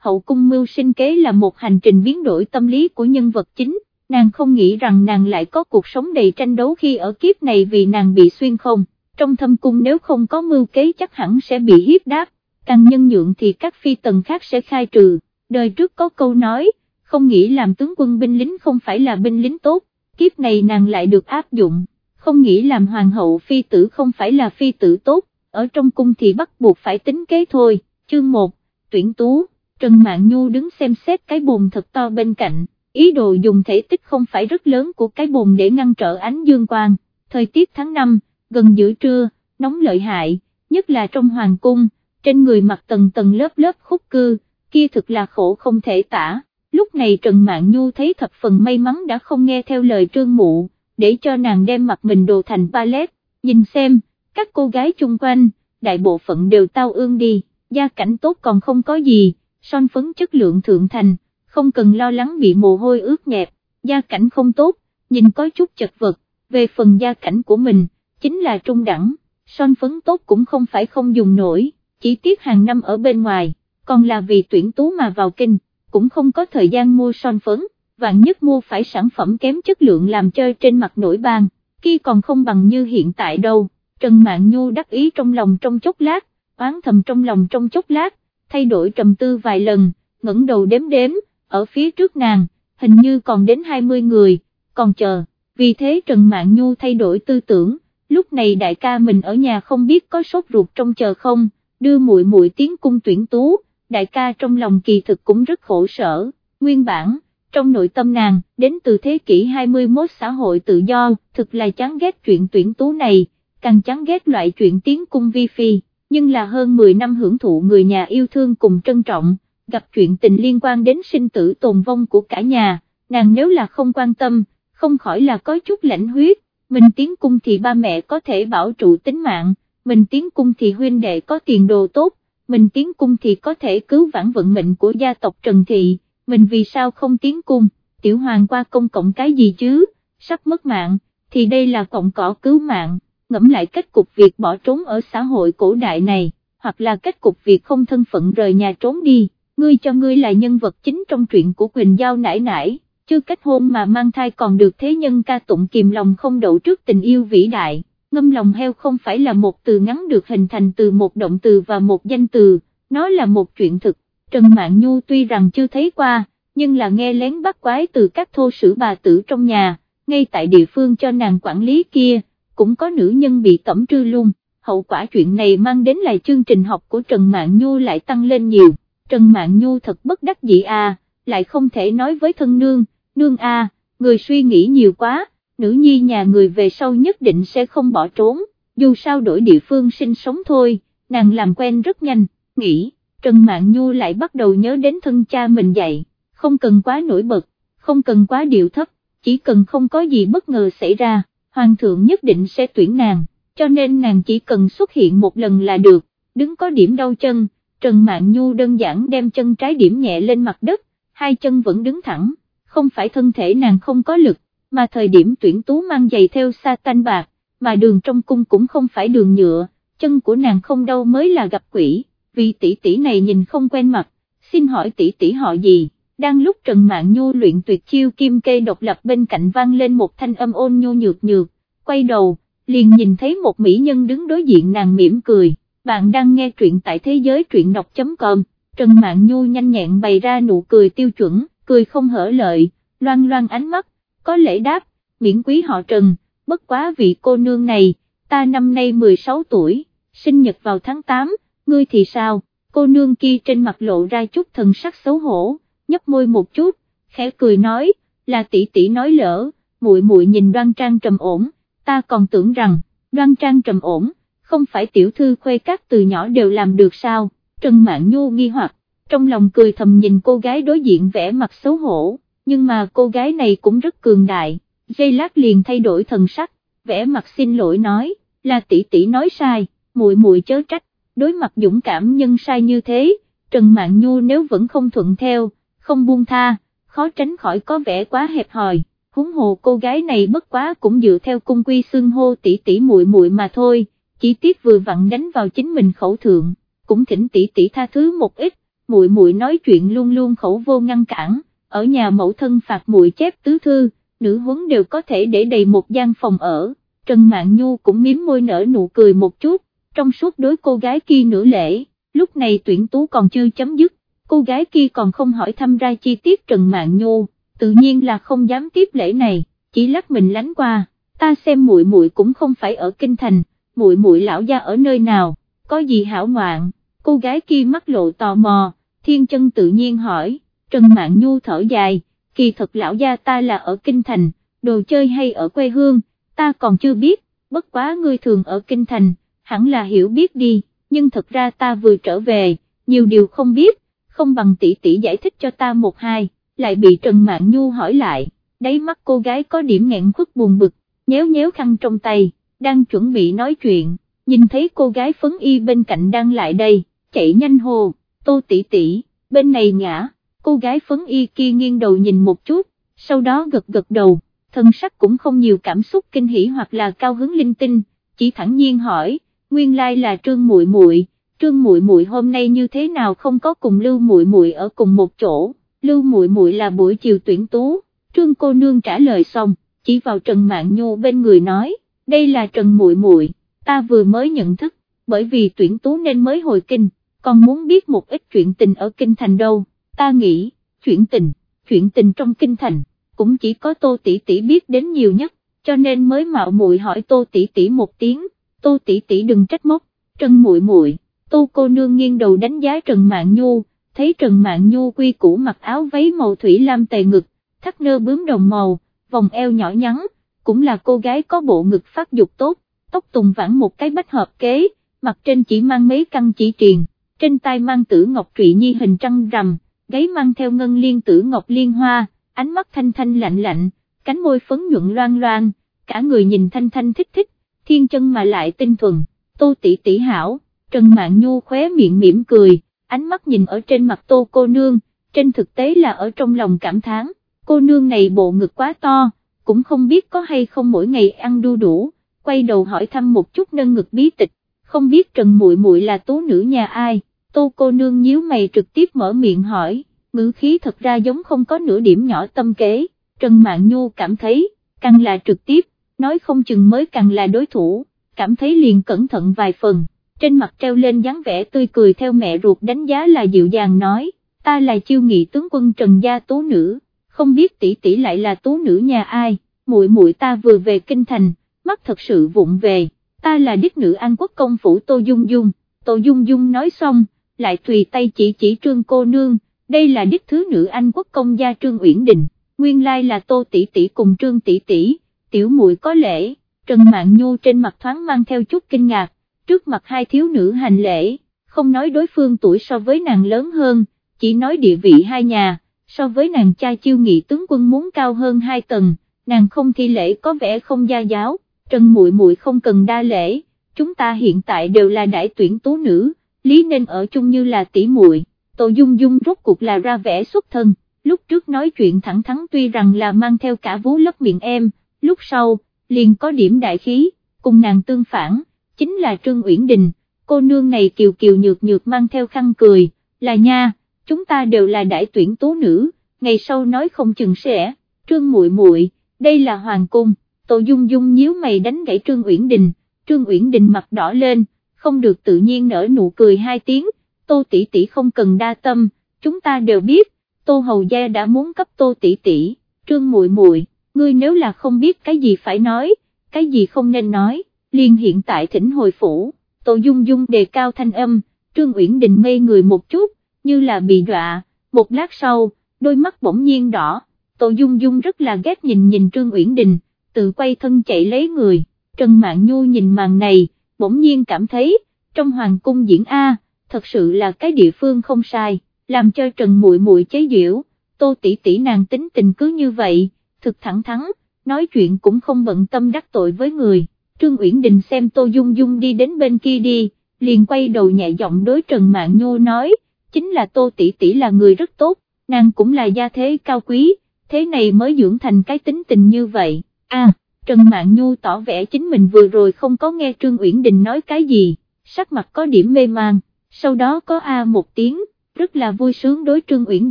hậu cung mưu sinh kế là một hành trình biến đổi tâm lý của nhân vật chính, nàng không nghĩ rằng nàng lại có cuộc sống đầy tranh đấu khi ở kiếp này vì nàng bị xuyên không, trong thâm cung nếu không có mưu kế chắc hẳn sẽ bị hiếp đáp, càng nhân nhượng thì các phi tần khác sẽ khai trừ, đời trước có câu nói, không nghĩ làm tướng quân binh lính không phải là binh lính tốt, kiếp này nàng lại được áp dụng, không nghĩ làm hoàng hậu phi tử không phải là phi tử tốt, ở trong cung thì bắt buộc phải tính kế thôi, chương 1, tuyển tú, Trần Mạn Nhu đứng xem xét cái bồn thật to bên cạnh, ý đồ dùng thể tích không phải rất lớn của cái bồn để ngăn trở ánh dương quang, thời tiết tháng 5, gần giữa trưa, nóng lợi hại, nhất là trong hoàng cung, trên người mặc tầng tầng lớp lớp khúc cư, kia thực là khổ không thể tả, lúc này Trần Mạn Nhu thấy thập phần may mắn đã không nghe theo lời trương mụ, để cho nàng đem mặt mình đồ thành ballet, nhìn xem, các cô gái chung quanh, đại bộ phận đều tao ương đi, gia cảnh tốt còn không có gì, son phấn chất lượng thượng thành, không cần lo lắng bị mồ hôi ướt nhẹp, gia cảnh không tốt, nhìn có chút chật vật, về phần gia cảnh của mình, chính là trung đẳng, son phấn tốt cũng không phải không dùng nổi, chỉ tiếc hàng năm ở bên ngoài, còn là vì tuyển tú mà vào kinh, cũng không có thời gian mua son phấn, vạn nhất mua phải sản phẩm kém chất lượng làm chơi trên mặt nổi bang, khi còn không bằng như hiện tại đâu, Trần Mạn Nhu đắc ý trong lòng trong chốc lát, oán thầm trong lòng trong chốc lát, thay đổi trầm tư vài lần, ngẩng đầu đếm đếm, ở phía trước nàng, hình như còn đến 20 người, còn chờ, vì thế Trần Mạn Nhu thay đổi tư tưởng, lúc này đại ca mình ở nhà không biết có sốt ruột trong chờ không, đưa muội muội tiến cung tuyển tú, đại ca trong lòng kỳ thực cũng rất khổ sở, nguyên bản, trong nội tâm nàng, đến từ thế kỷ 21 xã hội tự do, thực là chán ghét chuyện tuyển tú này, càng chán ghét loại chuyện tiến cung vi phi nhưng là hơn 10 năm hưởng thụ người nhà yêu thương cùng trân trọng, gặp chuyện tình liên quan đến sinh tử tồn vong của cả nhà, nàng nếu là không quan tâm, không khỏi là có chút lãnh huyết, mình tiến cung thì ba mẹ có thể bảo trụ tính mạng, mình tiến cung thì huynh đệ có tiền đồ tốt, mình tiến cung thì có thể cứu vãn vận mệnh của gia tộc Trần Thị, mình vì sao không tiến cung, tiểu hoàng qua công cộng cái gì chứ, sắp mất mạng, thì đây là cộng cỏ cứu mạng ngẫm lại kết cục việc bỏ trốn ở xã hội cổ đại này, hoặc là kết cục việc không thân phận rời nhà trốn đi, ngươi cho ngươi là nhân vật chính trong truyện của Quỳnh Giao nãi nãi, chưa kết hôn mà mang thai còn được thế nhân ca tụng kìm lòng không đậu trước tình yêu vĩ đại, ngâm lòng heo không phải là một từ ngắn được hình thành từ một động từ và một danh từ, nó là một chuyện thực, Trần Mạn Nhu tuy rằng chưa thấy qua, nhưng là nghe lén bắt quái từ các thô sử bà tử trong nhà, ngay tại địa phương cho nàng quản lý kia cũng có nữ nhân bị tẩm trư luôn, hậu quả chuyện này mang đến là chương trình học của Trần Mạn Nhu lại tăng lên nhiều, Trần Mạn Nhu thật bất đắc dĩ à, lại không thể nói với thân nương, nương à, người suy nghĩ nhiều quá, nữ nhi nhà người về sau nhất định sẽ không bỏ trốn, dù sao đổi địa phương sinh sống thôi, nàng làm quen rất nhanh, nghĩ, Trần Mạn Nhu lại bắt đầu nhớ đến thân cha mình dạy, không cần quá nổi bật, không cần quá điệu thấp, chỉ cần không có gì bất ngờ xảy ra hoàng thượng nhất định sẽ tuyển nàng, cho nên nàng chỉ cần xuất hiện một lần là được, đứng có điểm đau chân, Trần Mạn Nhu đơn giản đem chân trái điểm nhẹ lên mặt đất, hai chân vẫn đứng thẳng, không phải thân thể nàng không có lực, mà thời điểm tuyển tú mang giày theo sa tanh bạc, mà đường trong cung cũng không phải đường nhựa, chân của nàng không đau mới là gặp quỷ, vì tỷ tỷ này nhìn không quen mặt, xin hỏi tỷ tỷ họ gì? Đang lúc Trần Mạn Nhu luyện tuyệt chiêu kim kê độc lập bên cạnh vang lên một thanh âm ôn nhu nhược nhược, quay đầu, liền nhìn thấy một mỹ nhân đứng đối diện nàng mỉm cười, bạn đang nghe truyện tại thế giới truyện đọc.com, Trần Mạn Nhu nhanh nhẹn bày ra nụ cười tiêu chuẩn, cười không hở lợi, loan loan ánh mắt, có lễ đáp, miễn quý họ Trần, bất quá vị cô nương này, ta năm nay 16 tuổi, sinh nhật vào tháng 8, ngươi thì sao, cô nương kia trên mặt lộ ra chút thần sắc xấu hổ nhấp môi một chút, khẽ cười nói, là tỷ tỷ nói lỡ, muội muội nhìn đoan trang trầm ổn, ta còn tưởng rằng, đoan trang trầm ổn, không phải tiểu thư khuê các từ nhỏ đều làm được sao, Trần Mạn Nhu nghi hoặc, trong lòng cười thầm nhìn cô gái đối diện vẻ mặt xấu hổ, nhưng mà cô gái này cũng rất cường đại, dây lát liền thay đổi thần sắc, vẻ mặt xin lỗi nói, là tỷ tỷ nói sai, muội muội chớ trách, đối mặt dũng cảm nhân sai như thế, Trần Mạn Nhu nếu vẫn không thuận theo, không buông tha, khó tránh khỏi có vẻ quá hẹp hòi, huống hồ cô gái này bất quá cũng dựa theo cung quy xương hô tỷ tỷ muội muội mà thôi, chỉ tiếc vừa vặn đánh vào chính mình khẩu thượng, cũng thỉnh tỷ tỷ tha thứ một ít, muội muội nói chuyện luôn luôn khẩu vô ngăn cản, ở nhà mẫu thân phạt muội chép tứ thư, nữ huấn đều có thể để đầy một gian phòng ở, Trần Mạn Nhu cũng miếm môi nở nụ cười một chút, trong suốt đối cô gái kia nửa lễ, lúc này tuyển tú còn chưa chấm dứt, cô gái kia còn không hỏi thăm ra chi tiết Trần Mạn Nhu, tự nhiên là không dám tiếp lễ này, chỉ lắc mình lánh qua, ta xem muội muội cũng không phải ở kinh thành, muội muội lão gia ở nơi nào, có gì hảo ngoạn, cô gái kia mắt lộ tò mò, thiên chân tự nhiên hỏi, Trần Mạn Nhu thở dài, kỳ thật lão gia ta là ở kinh thành, đồ chơi hay ở quê hương, ta còn chưa biết, bất quá ngươi thường ở kinh thành, hẳn là hiểu biết đi, nhưng thật ra ta vừa trở về, nhiều điều không biết, không bằng tỷ tỷ giải thích cho ta một hai, lại bị Trần Mạn Nhu hỏi lại, đáy mắt cô gái có điểm nghẹn khuất buồn bực, nhéo nhéo khăn trong tay, đang chuẩn bị nói chuyện, nhìn thấy cô gái phấn y bên cạnh đang lại đây, chạy nhanh hồ, tô tỷ tỷ, bên này ngã, cô gái phấn y kia nghiêng đầu nhìn một chút, sau đó gật gật đầu, thân sắc cũng không nhiều cảm xúc kinh hỉ hoặc là cao hứng linh tinh, chỉ thẳng nhiên hỏi, nguyên lai là trương muội muội, trương muội muội hôm nay như thế nào không có cùng lưu muội muội ở cùng một chỗ, lưu muội muội là buổi chiều tuyển tú, trương cô nương trả lời xong, chỉ vào Trần Mạn Nhu bên người nói, đây là Trần muội muội, ta vừa mới nhận thức, bởi vì tuyển tú nên mới hồi kinh, còn muốn biết một ít chuyện tình ở kinh thành đâu, ta nghĩ, chuyện tình, chuyện tình trong kinh thành, cũng chỉ có tô tỷ tỷ biết đến nhiều nhất, cho nên mới mạo muội hỏi tô tỷ tỷ một tiếng, tô tỷ tỷ đừng trách móc, trần muội muội, tu cô nương nghiêng đầu đánh giá Trần Mạn Nhu, thấy Trần Mạn Nhu quy củ mặc áo váy màu thủy lam tề ngực, thắt nơ bướm đồng màu, vòng eo nhỏ nhắn, cũng là cô gái có bộ ngực phát dục tốt, tóc tùng vãng một cái bách hợp kế, mặt trên chỉ mang mấy căn chỉ triền, trên tay mang tử ngọc trụy nhi hình trăng rằm, gáy mang theo ngân liên tử ngọc liên hoa, ánh mắt thanh thanh lạnh lạnh, cánh môi phấn nhuận loan loan, cả người nhìn thanh thanh thích thích, thiên chân mà lại tinh thuần, tô tỷ tỷ hảo, Trần Mạn Nhu khóe miệng mỉm cười, ánh mắt nhìn ở trên mặt tô cô nương, trên thực tế là ở trong lòng cảm thán, cô nương này bộ ngực quá to, cũng không biết có hay không mỗi ngày ăn đu đủ, quay đầu hỏi thăm một chút nâng ngực bí tịch, không biết Trần Muội Muội là tú nữ nhà ai, tô cô nương nhíu mày trực tiếp mở miệng hỏi, ngữ khí thật ra giống không có nửa điểm nhỏ tâm kế, Trần Mạn Nhu cảm thấy, càng là trực tiếp, nói không chừng mới càng là đối thủ, cảm thấy liền cẩn thận vài phần, trên mặt treo lên dáng vẻ tươi cười theo mẹ ruột đánh giá là dịu dàng nói, ta là chiêu nghị tướng quân Trần Gia tú Nữ, không biết tỷ tỷ lại là tú Nữ nhà ai, muội muội ta vừa về kinh thành, mắt thật sự vụng về, ta là đích nữ an quốc công phủ Tô Dung Dung, Tô Dung Dung nói xong, lại tùy tay chỉ chỉ trương cô nương, đây là đích thứ nữ anh quốc công gia Trương Uyển Đình, nguyên lai là Tô tỷ tỷ cùng Trương tỷ tỷ, tiểu muội có lễ, Trần mạng Nhu trên mặt thoáng mang theo chút kinh ngạc, trước mặt hai thiếu nữ hành lễ, không nói đối phương tuổi so với nàng lớn hơn, chỉ nói địa vị hai nhà, so với nàng cha chiêu nghị tướng quân muốn cao hơn hai tầng, nàng không thi lễ có vẻ không gia giáo, Trần muội muội không cần đa lễ, chúng ta hiện tại đều là đại tuyển tú nữ, lý nên ở chung như là tỷ muội. Tô Dung Dung rốt cuộc là ra vẻ xuất thân, lúc trước nói chuyện thẳng thắn tuy rằng là mang theo cả vú lấp miệng em, lúc sau, liền có điểm đại khí, cùng nàng tương phản, chính là Trương Uyển Đình, cô nương này kiều kiều nhược nhược mang theo khăn cười, là nha, chúng ta đều là đại tuyển tố nữ, ngày sau nói không chừng sẽ, Trương muội muội, đây là hoàng cung, Tô Dung Dung nhíu mày đánh gãy Trương Uyển Đình, Trương Uyển Đình mặt đỏ lên, không được tự nhiên nở nụ cười hai tiếng, Tô tỷ tỷ không cần đa tâm, chúng ta đều biết, Tô Hầu Gia đã muốn cấp Tô tỷ tỷ, Trương muội muội, ngươi nếu là không biết cái gì phải nói, cái gì không nên nói, liền hiện tại thỉnh hồi phủ, Tô Dung Dung đề cao thanh âm, Trương Uyển Đình ngây người một chút, như là bị đọa, một lát sau, đôi mắt bỗng nhiên đỏ, Tô Dung Dung rất là ghét nhìn nhìn Trương Uyển Đình, tự quay thân chạy lấy người, Trần Mạn Nhu nhìn màn này, bỗng nhiên cảm thấy, trong hoàng cung diễn A, thật sự là cái địa phương không sai, làm cho Trần Muội Muội chế giễu, Tô tỷ tỷ nàng tính tình cứ như vậy, thực thẳng thắn, nói chuyện cũng không bận tâm đắc tội với người. Trương Uyển Đình xem Tô Dung Dung đi đến bên kia đi, liền quay đầu nhẹ giọng đối Trần Mạn Nhu nói, chính là Tô tỷ tỷ là người rất tốt, nàng cũng là gia thế cao quý, thế này mới dưỡng thành cái tính tình như vậy. À, Trần Mạn Nhu tỏ vẻ chính mình vừa rồi không có nghe Trương Uyển Đình nói cái gì, sắc mặt có điểm mê mang sau đó có a một tiếng, rất là vui sướng đối Trương Uyển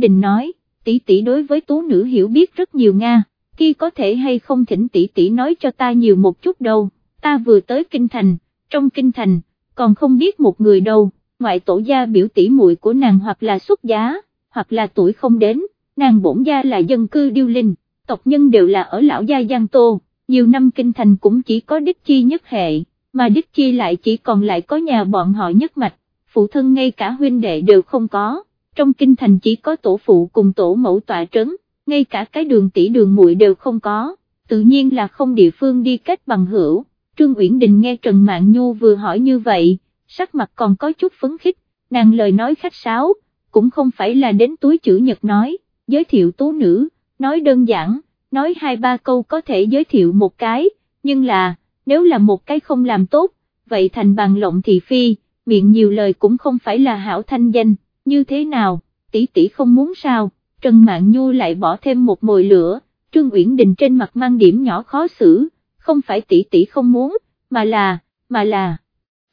Đình nói, tỷ tỷ đối với tú nữ hiểu biết rất nhiều Nga, khi có thể hay không thỉnh tỷ tỷ nói cho ta nhiều một chút đâu, ta vừa tới Kinh Thành, trong Kinh Thành, còn không biết một người đâu, ngoại tổ gia biểu tỷ muội của nàng hoặc là xuất giá, hoặc là tuổi không đến, nàng bổn gia là dân cư điêu linh, tộc nhân đều là ở lão gia Giang Tô, nhiều năm Kinh Thành cũng chỉ có đích chi nhất hệ, mà đích chi lại chỉ còn lại có nhà bọn họ nhất mạch, phụ thân ngay cả huynh đệ đều không có, trong kinh thành chỉ có tổ phụ cùng tổ mẫu tọa trấn, ngay cả cái đường tỷ đường muội đều không có, tự nhiên là không địa phương đi kết bằng hữu. Trương Uyển Đình nghe Trần Mạn Nhu vừa hỏi như vậy, sắc mặt còn có chút phấn khích, nàng lời nói khách sáo, cũng không phải là đến túi chữ nhật nói, giới thiệu tú nữ, nói đơn giản, nói hai ba câu có thể giới thiệu một cái, nhưng là, nếu là một cái không làm tốt, vậy thành bằng lộng thị phi, miệng nhiều lời cũng không phải là hảo thanh danh, như thế nào, tỷ tỷ không muốn sao, Trần Mạn Nhu lại bỏ thêm một mồi lửa, Trương Uyển Đình trên mặt mang điểm nhỏ khó xử, không phải tỷ tỷ không muốn, mà là, mà là,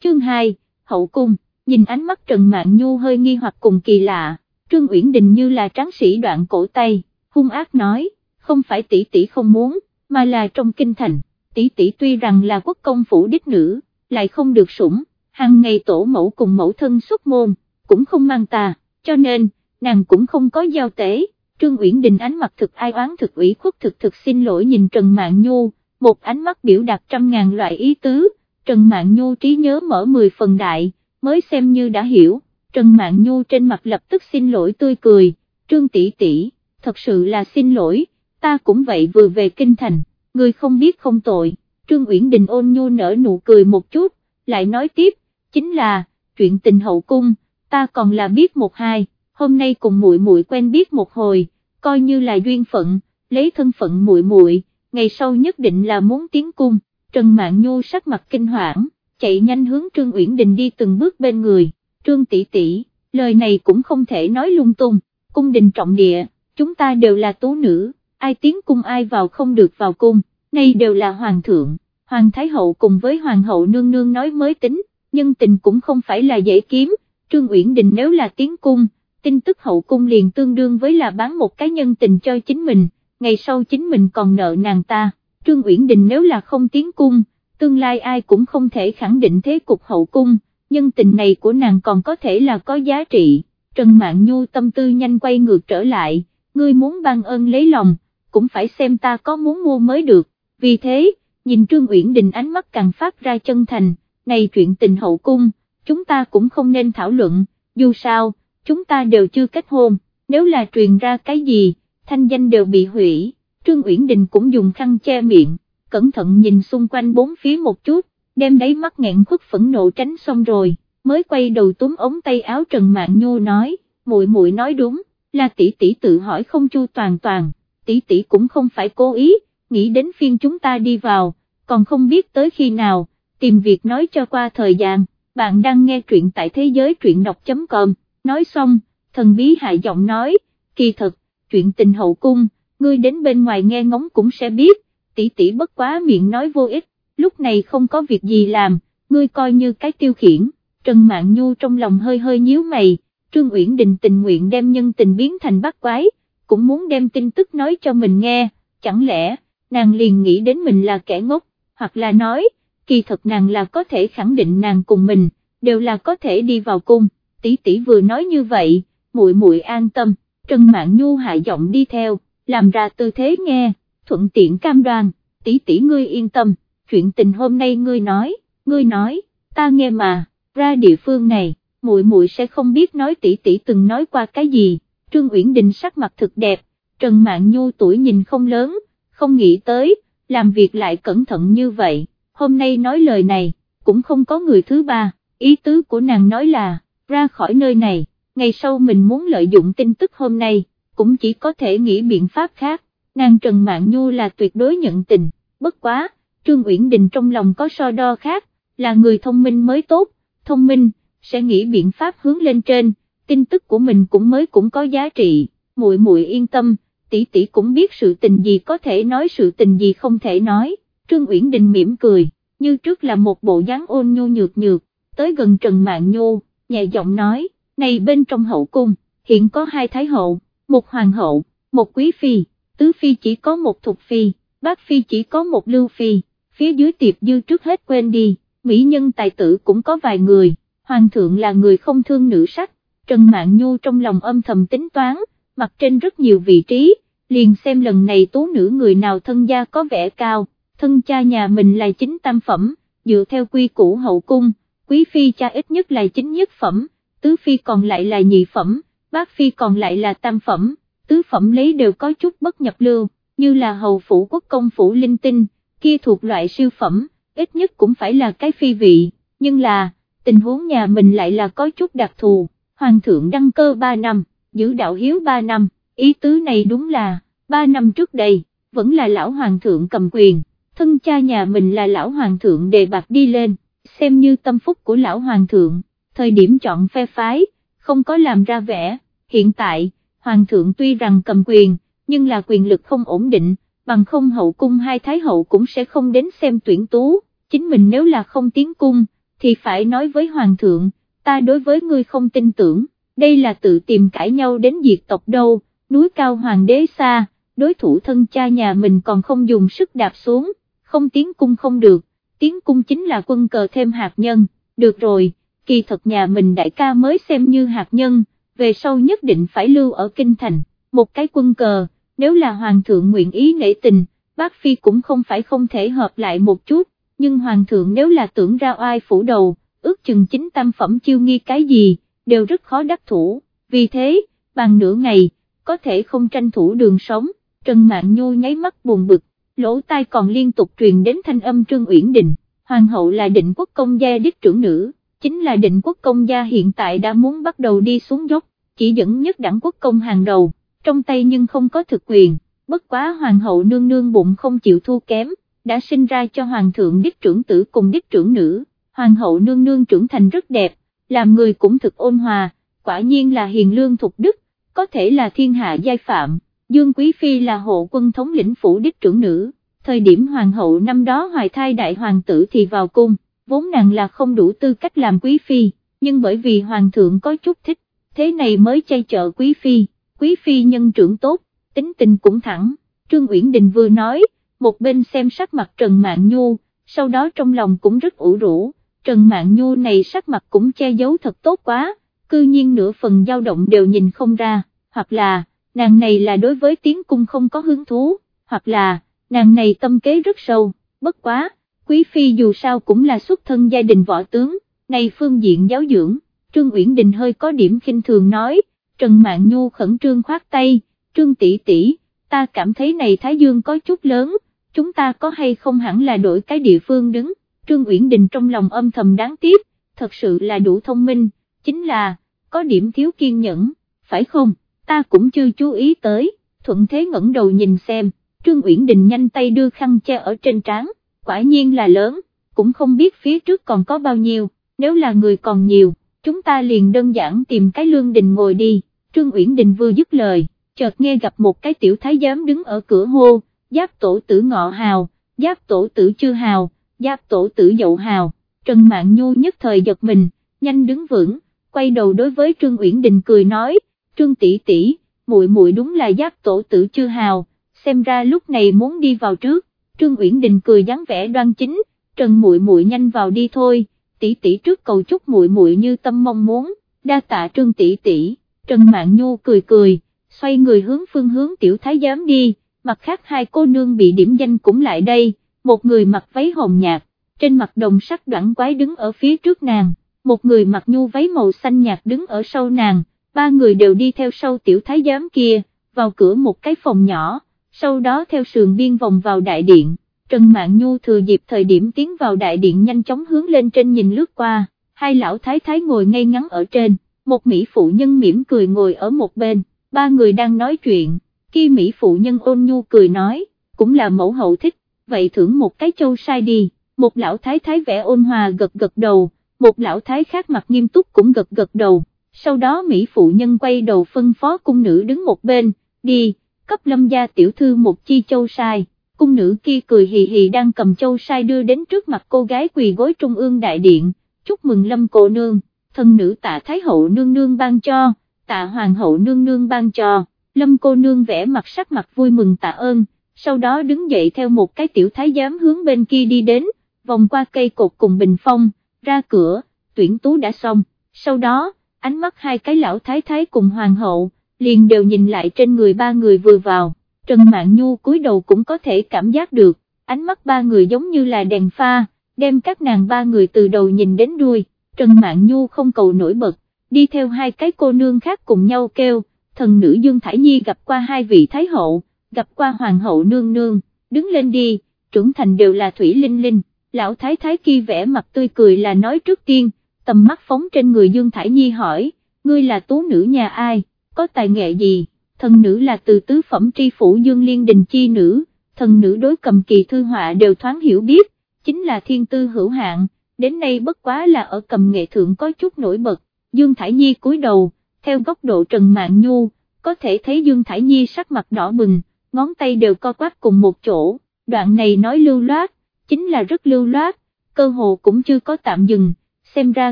chương 2, hậu cung, nhìn ánh mắt Trần Mạn Nhu hơi nghi hoặc cùng kỳ lạ, Trương Uyển Đình như là tráng sĩ đoạn cổ tay, hung ác nói, không phải tỷ tỷ không muốn, mà là trong kinh thành, tỷ tỷ tuy rằng là quốc công phủ đích nữ, lại không được sủng, hàng ngày tổ mẫu cùng mẫu thân xuất môn, cũng không mang tà cho nên, nàng cũng không có giao tế. Trương Uyển Đình ánh mặt thực ai oán thực ủy khuất thực thực xin lỗi nhìn Trần Mạn Nhu, một ánh mắt biểu đạt trăm ngàn loại ý tứ, Trần Mạn Nhu trí nhớ mở 10 phần đại, mới xem như đã hiểu, Trần Mạn Nhu trên mặt lập tức xin lỗi tươi cười, Trương tỷ tỷ, thật sự là xin lỗi, ta cũng vậy vừa về kinh thành, người không biết không tội, Trương Uyển Đình ôn nhu nở nụ cười một chút, lại nói tiếp, chính là, chuyện tình hậu cung, ta còn là biết một hai, hôm nay cùng muội muội quen biết một hồi, coi như là duyên phận, lấy thân phận muội muội, ngày sau nhất định là muốn tiến cung, Trần Mạn Nhu sắc mặt kinh hoảng, chạy nhanh hướng Trương Uyển Đình đi từng bước bên người, Trương tỷ tỷ, lời này cũng không thể nói lung tung, cung đình trọng địa, chúng ta đều là tố nữ, ai tiến cung ai vào không được vào cung, nay đều là hoàng thượng, hoàng thái hậu cùng với hoàng hậu nương nương nói mới tính, nhưng tình cũng không phải là dễ kiếm, Trương Uyển Đình nếu là tiến cung, tin tức hậu cung liền tương đương với là bán một cái nhân tình cho chính mình, ngày sau chính mình còn nợ nàng ta, Trương Uyển Đình nếu là không tiến cung, tương lai ai cũng không thể khẳng định thế cục hậu cung, nhân tình này của nàng còn có thể là có giá trị, Trần Mạn Nhu tâm tư nhanh quay ngược trở lại, ngươi muốn ban ơn lấy lòng, cũng phải xem ta có muốn mua mới được, vì thế, nhìn Trương Uyển Đình ánh mắt càng phát ra chân thành, này chuyện tình hậu cung, chúng ta cũng không nên thảo luận, dù sao, chúng ta đều chưa kết hôn, nếu là truyền ra cái gì, thanh danh đều bị hủy, Trương Uyển Đình cũng dùng khăn che miệng, cẩn thận nhìn xung quanh bốn phía một chút, đem đáy mắt nghẹn khuất phẫn nộ tránh xong rồi, mới quay đầu túm ống tay áo Trần Mạn Nhô nói, muội muội nói đúng, là tỷ tỷ tự hỏi không chu toàn toàn, tỷ tỷ cũng không phải cố ý, nghĩ đến phiên chúng ta đi vào, còn không biết tới khi nào, tìm việc nói cho qua thời gian, bạn đang nghe truyện tại thế giới truyện đọc.com, nói xong, thần bí hạ giọng nói, kỳ thật, chuyện tình hậu cung, ngươi đến bên ngoài nghe ngóng cũng sẽ biết, tỷ tỷ bất quá miệng nói vô ích, lúc này không có việc gì làm, ngươi coi như cái tiêu khiển, Trần Mạn Nhu trong lòng hơi hơi nhíu mày, Trương Uyển Đình tình nguyện đem nhân tình biến thành bắt quái, cũng muốn đem tin tức nói cho mình nghe, chẳng lẽ, nàng liền nghĩ đến mình là kẻ ngốc, hoặc là nói, kỳ thật nàng là có thể khẳng định nàng cùng mình, đều là có thể đi vào cung, tỷ tỷ vừa nói như vậy, muội muội an tâm, Trần Mạn Nhu hạ giọng đi theo, làm ra tư thế nghe, thuận tiện cam đoan, tỷ tỷ ngươi yên tâm, chuyện tình hôm nay ngươi nói, ngươi nói, ta nghe mà, ra địa phương này, muội muội sẽ không biết nói tỷ tỷ từng nói qua cái gì, Trương Uyển Đình sắc mặt thực đẹp, Trần Mạn Nhu tuổi nhìn không lớn, không nghĩ tới, làm việc lại cẩn thận như vậy, hôm nay nói lời này, cũng không có người thứ ba, ý tứ của nàng nói là, ra khỏi nơi này, ngày sau mình muốn lợi dụng tin tức hôm nay, cũng chỉ có thể nghĩ biện pháp khác, nàng Trần Mạn Nhu là tuyệt đối nhận tình, bất quá, Trương Uyển Đình trong lòng có so đo khác, là người thông minh mới tốt, thông minh, sẽ nghĩ biện pháp hướng lên trên, tin tức của mình cũng mới cũng có giá trị, muội muội yên tâm, tỷ tỷ cũng biết sự tình gì có thể nói sự tình gì không thể nói, Trương Uyển Đình mỉm cười, như trước là một bộ dáng ôn nhu nhược nhược, tới gần Trần Mạn Nhu, nhẹ giọng nói, này bên trong hậu cung, hiện có hai thái hậu, một hoàng hậu, một quý phi, tứ phi chỉ có một thục phi, bát phi chỉ có một lưu phi, phía dưới tiệp dư trước hết quên đi, mỹ nhân tài tử cũng có vài người, hoàng thượng là người không thương nữ sắc, Trần mạng Nhu trong lòng âm thầm tính toán, mặt trên rất nhiều vị trí, liền xem lần này tú nữ người nào thân gia có vẻ cao, thân cha nhà mình là chính tam phẩm, dựa theo quy củ hậu cung, quý phi cha ít nhất là chính nhất phẩm, tứ phi còn lại là nhị phẩm, bát phi còn lại là tam phẩm, tứ phẩm lấy đều có chút bất nhập lưu, như là hầu phủ quốc công phủ linh tinh, kia thuộc loại siêu phẩm, ít nhất cũng phải là cái phi vị, nhưng là, tình huống nhà mình lại là có chút đặc thù, hoàng thượng đăng cơ 3 năm, giữ đạo hiếu 3 năm, ý tứ này đúng là, 3 năm trước đây, vẫn là lão hoàng thượng cầm quyền, thân cha nhà mình là lão hoàng thượng đề bạc đi lên, xem như tâm phúc của lão hoàng thượng, thời điểm chọn phe phái, không có làm ra vẻ, hiện tại, hoàng thượng tuy rằng cầm quyền, nhưng là quyền lực không ổn định, bằng không hậu cung hai thái hậu cũng sẽ không đến xem tuyển tú, chính mình nếu là không tiến cung, thì phải nói với hoàng thượng, ta đối với ngươi không tin tưởng, đây là tự tìm cãi nhau đến diệt tộc đâu, núi cao hoàng đế xa, đối thủ thân cha nhà mình còn không dùng sức đạp xuống, không tiến cung không được, tiến cung chính là quân cờ thêm hạt nhân, được rồi, kỳ thật nhà mình đại ca mới xem như hạt nhân, về sau nhất định phải lưu ở kinh thành, một cái quân cờ, nếu là hoàng thượng nguyện ý nể tình, bác phi cũng không phải không thể hợp lại một chút, nhưng hoàng thượng nếu là tưởng ra oai phủ đầu, ước chừng chính tam phẩm chiêu nghi cái gì, đều rất khó đắc thủ, vì thế, bằng nửa ngày, có thể không tranh thủ đường sống, Trần Mạn Nhu nháy mắt buồn bực, lỗ tai còn liên tục truyền đến thanh âm Trương Uyển Đình, hoàng hậu là định quốc công gia đích trưởng nữ, chính là định quốc công gia hiện tại đã muốn bắt đầu đi xuống dốc, chỉ dẫn nhất đẳng quốc công hàng đầu, trong tay nhưng không có thực quyền, bất quá hoàng hậu nương nương bụng không chịu thua kém, đã sinh ra cho hoàng thượng đích trưởng tử cùng đích trưởng nữ, hoàng hậu nương nương trưởng thành rất đẹp, làm người cũng thực ôn hòa, quả nhiên là hiền lương thục đức, có thể là thiên hạ giai phạm, Dương Quý Phi là hộ quân thống lĩnh phủ đích trưởng nữ, thời điểm hoàng hậu năm đó hoài thai đại hoàng tử thì vào cung, vốn nàng là không đủ tư cách làm Quý Phi, nhưng bởi vì hoàng thượng có chút thích, thế này mới chay chợ Quý Phi, Quý Phi nhân trưởng tốt, tính tình cũng thẳng, Trương Uyển Đình vừa nói, một bên xem sắc mặt Trần Mạn Nhu, sau đó trong lòng cũng rất ủ rũ, Trần Mạn Nhu này sắc mặt cũng che giấu thật tốt quá, cư nhiên nửa phần dao động đều nhìn không ra, hoặc là, nàng này là đối với tiếng cung không có hứng thú, hoặc là, nàng này tâm kế rất sâu, bất quá, Quý Phi dù sao cũng là xuất thân gia đình võ tướng, này phương diện giáo dưỡng, Trương Uyển Đình hơi có điểm khinh thường nói, Trần Mạn Nhu khẩn trương khoát tay, Trương tỷ tỷ, ta cảm thấy này Thái Dương có chút lớn, chúng ta có hay không hẳn là đổi cái địa phương đứng, Trương Uyển Đình trong lòng âm thầm đáng tiếc, thật sự là đủ thông minh, chính là, có điểm thiếu kiên nhẫn, phải không, ta cũng chưa chú ý tới, thuận thế ngẩng đầu nhìn xem, Trương Uyển Đình nhanh tay đưa khăn che ở trên trán, quả nhiên là lớn, cũng không biết phía trước còn có bao nhiêu, nếu là người còn nhiều, chúng ta liền đơn giản tìm cái lương đình ngồi đi, Trương Uyển Đình vừa dứt lời, chợt nghe gặp một cái tiểu thái giám đứng ở cửa hô, giáp tổ tử ngọ hào, giáp tổ tử chưa hào, giáp tổ tử dậu hào, Trần Mạn Nhu nhất thời giật mình, nhanh đứng vững, quay đầu đối với Trương Uyển Đình cười nói, Trương tỷ tỷ, muội muội đúng là giáp tổ tử chưa hào, xem ra lúc này muốn đi vào trước, Trương Uyển Đình cười dáng vẻ đoan chính, Trần muội muội nhanh vào đi thôi, tỷ tỷ trước cầu chúc muội muội như tâm mong muốn, đa tạ Trương tỷ tỷ, Trần Mạn Nhu cười cười, xoay người hướng phương hướng tiểu thái giám đi, mặt khác hai cô nương bị điểm danh cũng lại đây, một người mặc váy hồng nhạt, trên mặt đồng sắc đoạn quái đứng ở phía trước nàng, một người mặc nhu váy màu xanh nhạt đứng ở sau nàng, ba người đều đi theo sau tiểu thái giám kia, vào cửa một cái phòng nhỏ, sau đó theo sườn biên vòng vào đại điện, Trần Mạn Nhu thừa dịp thời điểm tiến vào đại điện nhanh chóng hướng lên trên nhìn lướt qua, hai lão thái thái ngồi ngay ngắn ở trên, một mỹ phụ nhân mỉm cười ngồi ở một bên, ba người đang nói chuyện, khi mỹ phụ nhân ôn nhu cười nói, cũng là mẫu hậu thích, vậy thưởng một cái châu sai đi, một lão thái thái vẽ ôn hòa gật gật đầu, một lão thái khác mặt nghiêm túc cũng gật gật đầu, sau đó Mỹ phụ nhân quay đầu phân phó cung nữ đứng một bên, đi, cấp lâm gia tiểu thư một chi châu sai, cung nữ kia cười hì hì đang cầm châu sai đưa đến trước mặt cô gái quỳ gối trung ương đại điện, chúc mừng lâm cô nương, thân nữ tạ thái hậu nương nương ban cho, tạ hoàng hậu nương nương ban cho, lâm cô nương vẽ mặt sắc mặt vui mừng tạ ơn, sau đó đứng dậy theo một cái tiểu thái giám hướng bên kia đi đến, vòng qua cây cột cùng bình phong, ra cửa, tuyển tú đã xong, sau đó, ánh mắt hai cái lão thái thái cùng hoàng hậu, liền đều nhìn lại trên người ba người vừa vào, Trần Mạn Nhu cúi đầu cũng có thể cảm giác được, ánh mắt ba người giống như là đèn pha, đem các nàng ba người từ đầu nhìn đến đuôi, Trần Mạn Nhu không cầu nổi bật, đi theo hai cái cô nương khác cùng nhau kêu, thần nữ Dương Thải Nhi gặp qua hai vị thái hậu, gặp qua hoàng hậu nương nương, đứng lên đi, trưởng thành đều là thủy linh linh, lão thái thái kia vẽ mặt tươi cười là nói trước tiên, tầm mắt phóng trên người Dương Thải Nhi hỏi, ngươi là tú nữ nhà ai, có tài nghệ gì, thần nữ là từ tứ phẩm tri phủ Dương Liên Đình chi nữ, thần nữ đối cầm kỳ thư họa đều thoáng hiểu biết, chính là thiên tư hữu hạn, đến nay bất quá là ở cầm nghệ thượng có chút nổi bật, Dương Thải Nhi cúi đầu, theo góc độ Trần mạng Nhu, có thể thấy Dương Thải Nhi sắc mặt đỏ bừng, ngón tay đều co quắp cùng một chỗ, đoạn này nói lưu loát, chính là rất lưu loát, cơ hồ cũng chưa có tạm dừng, xem ra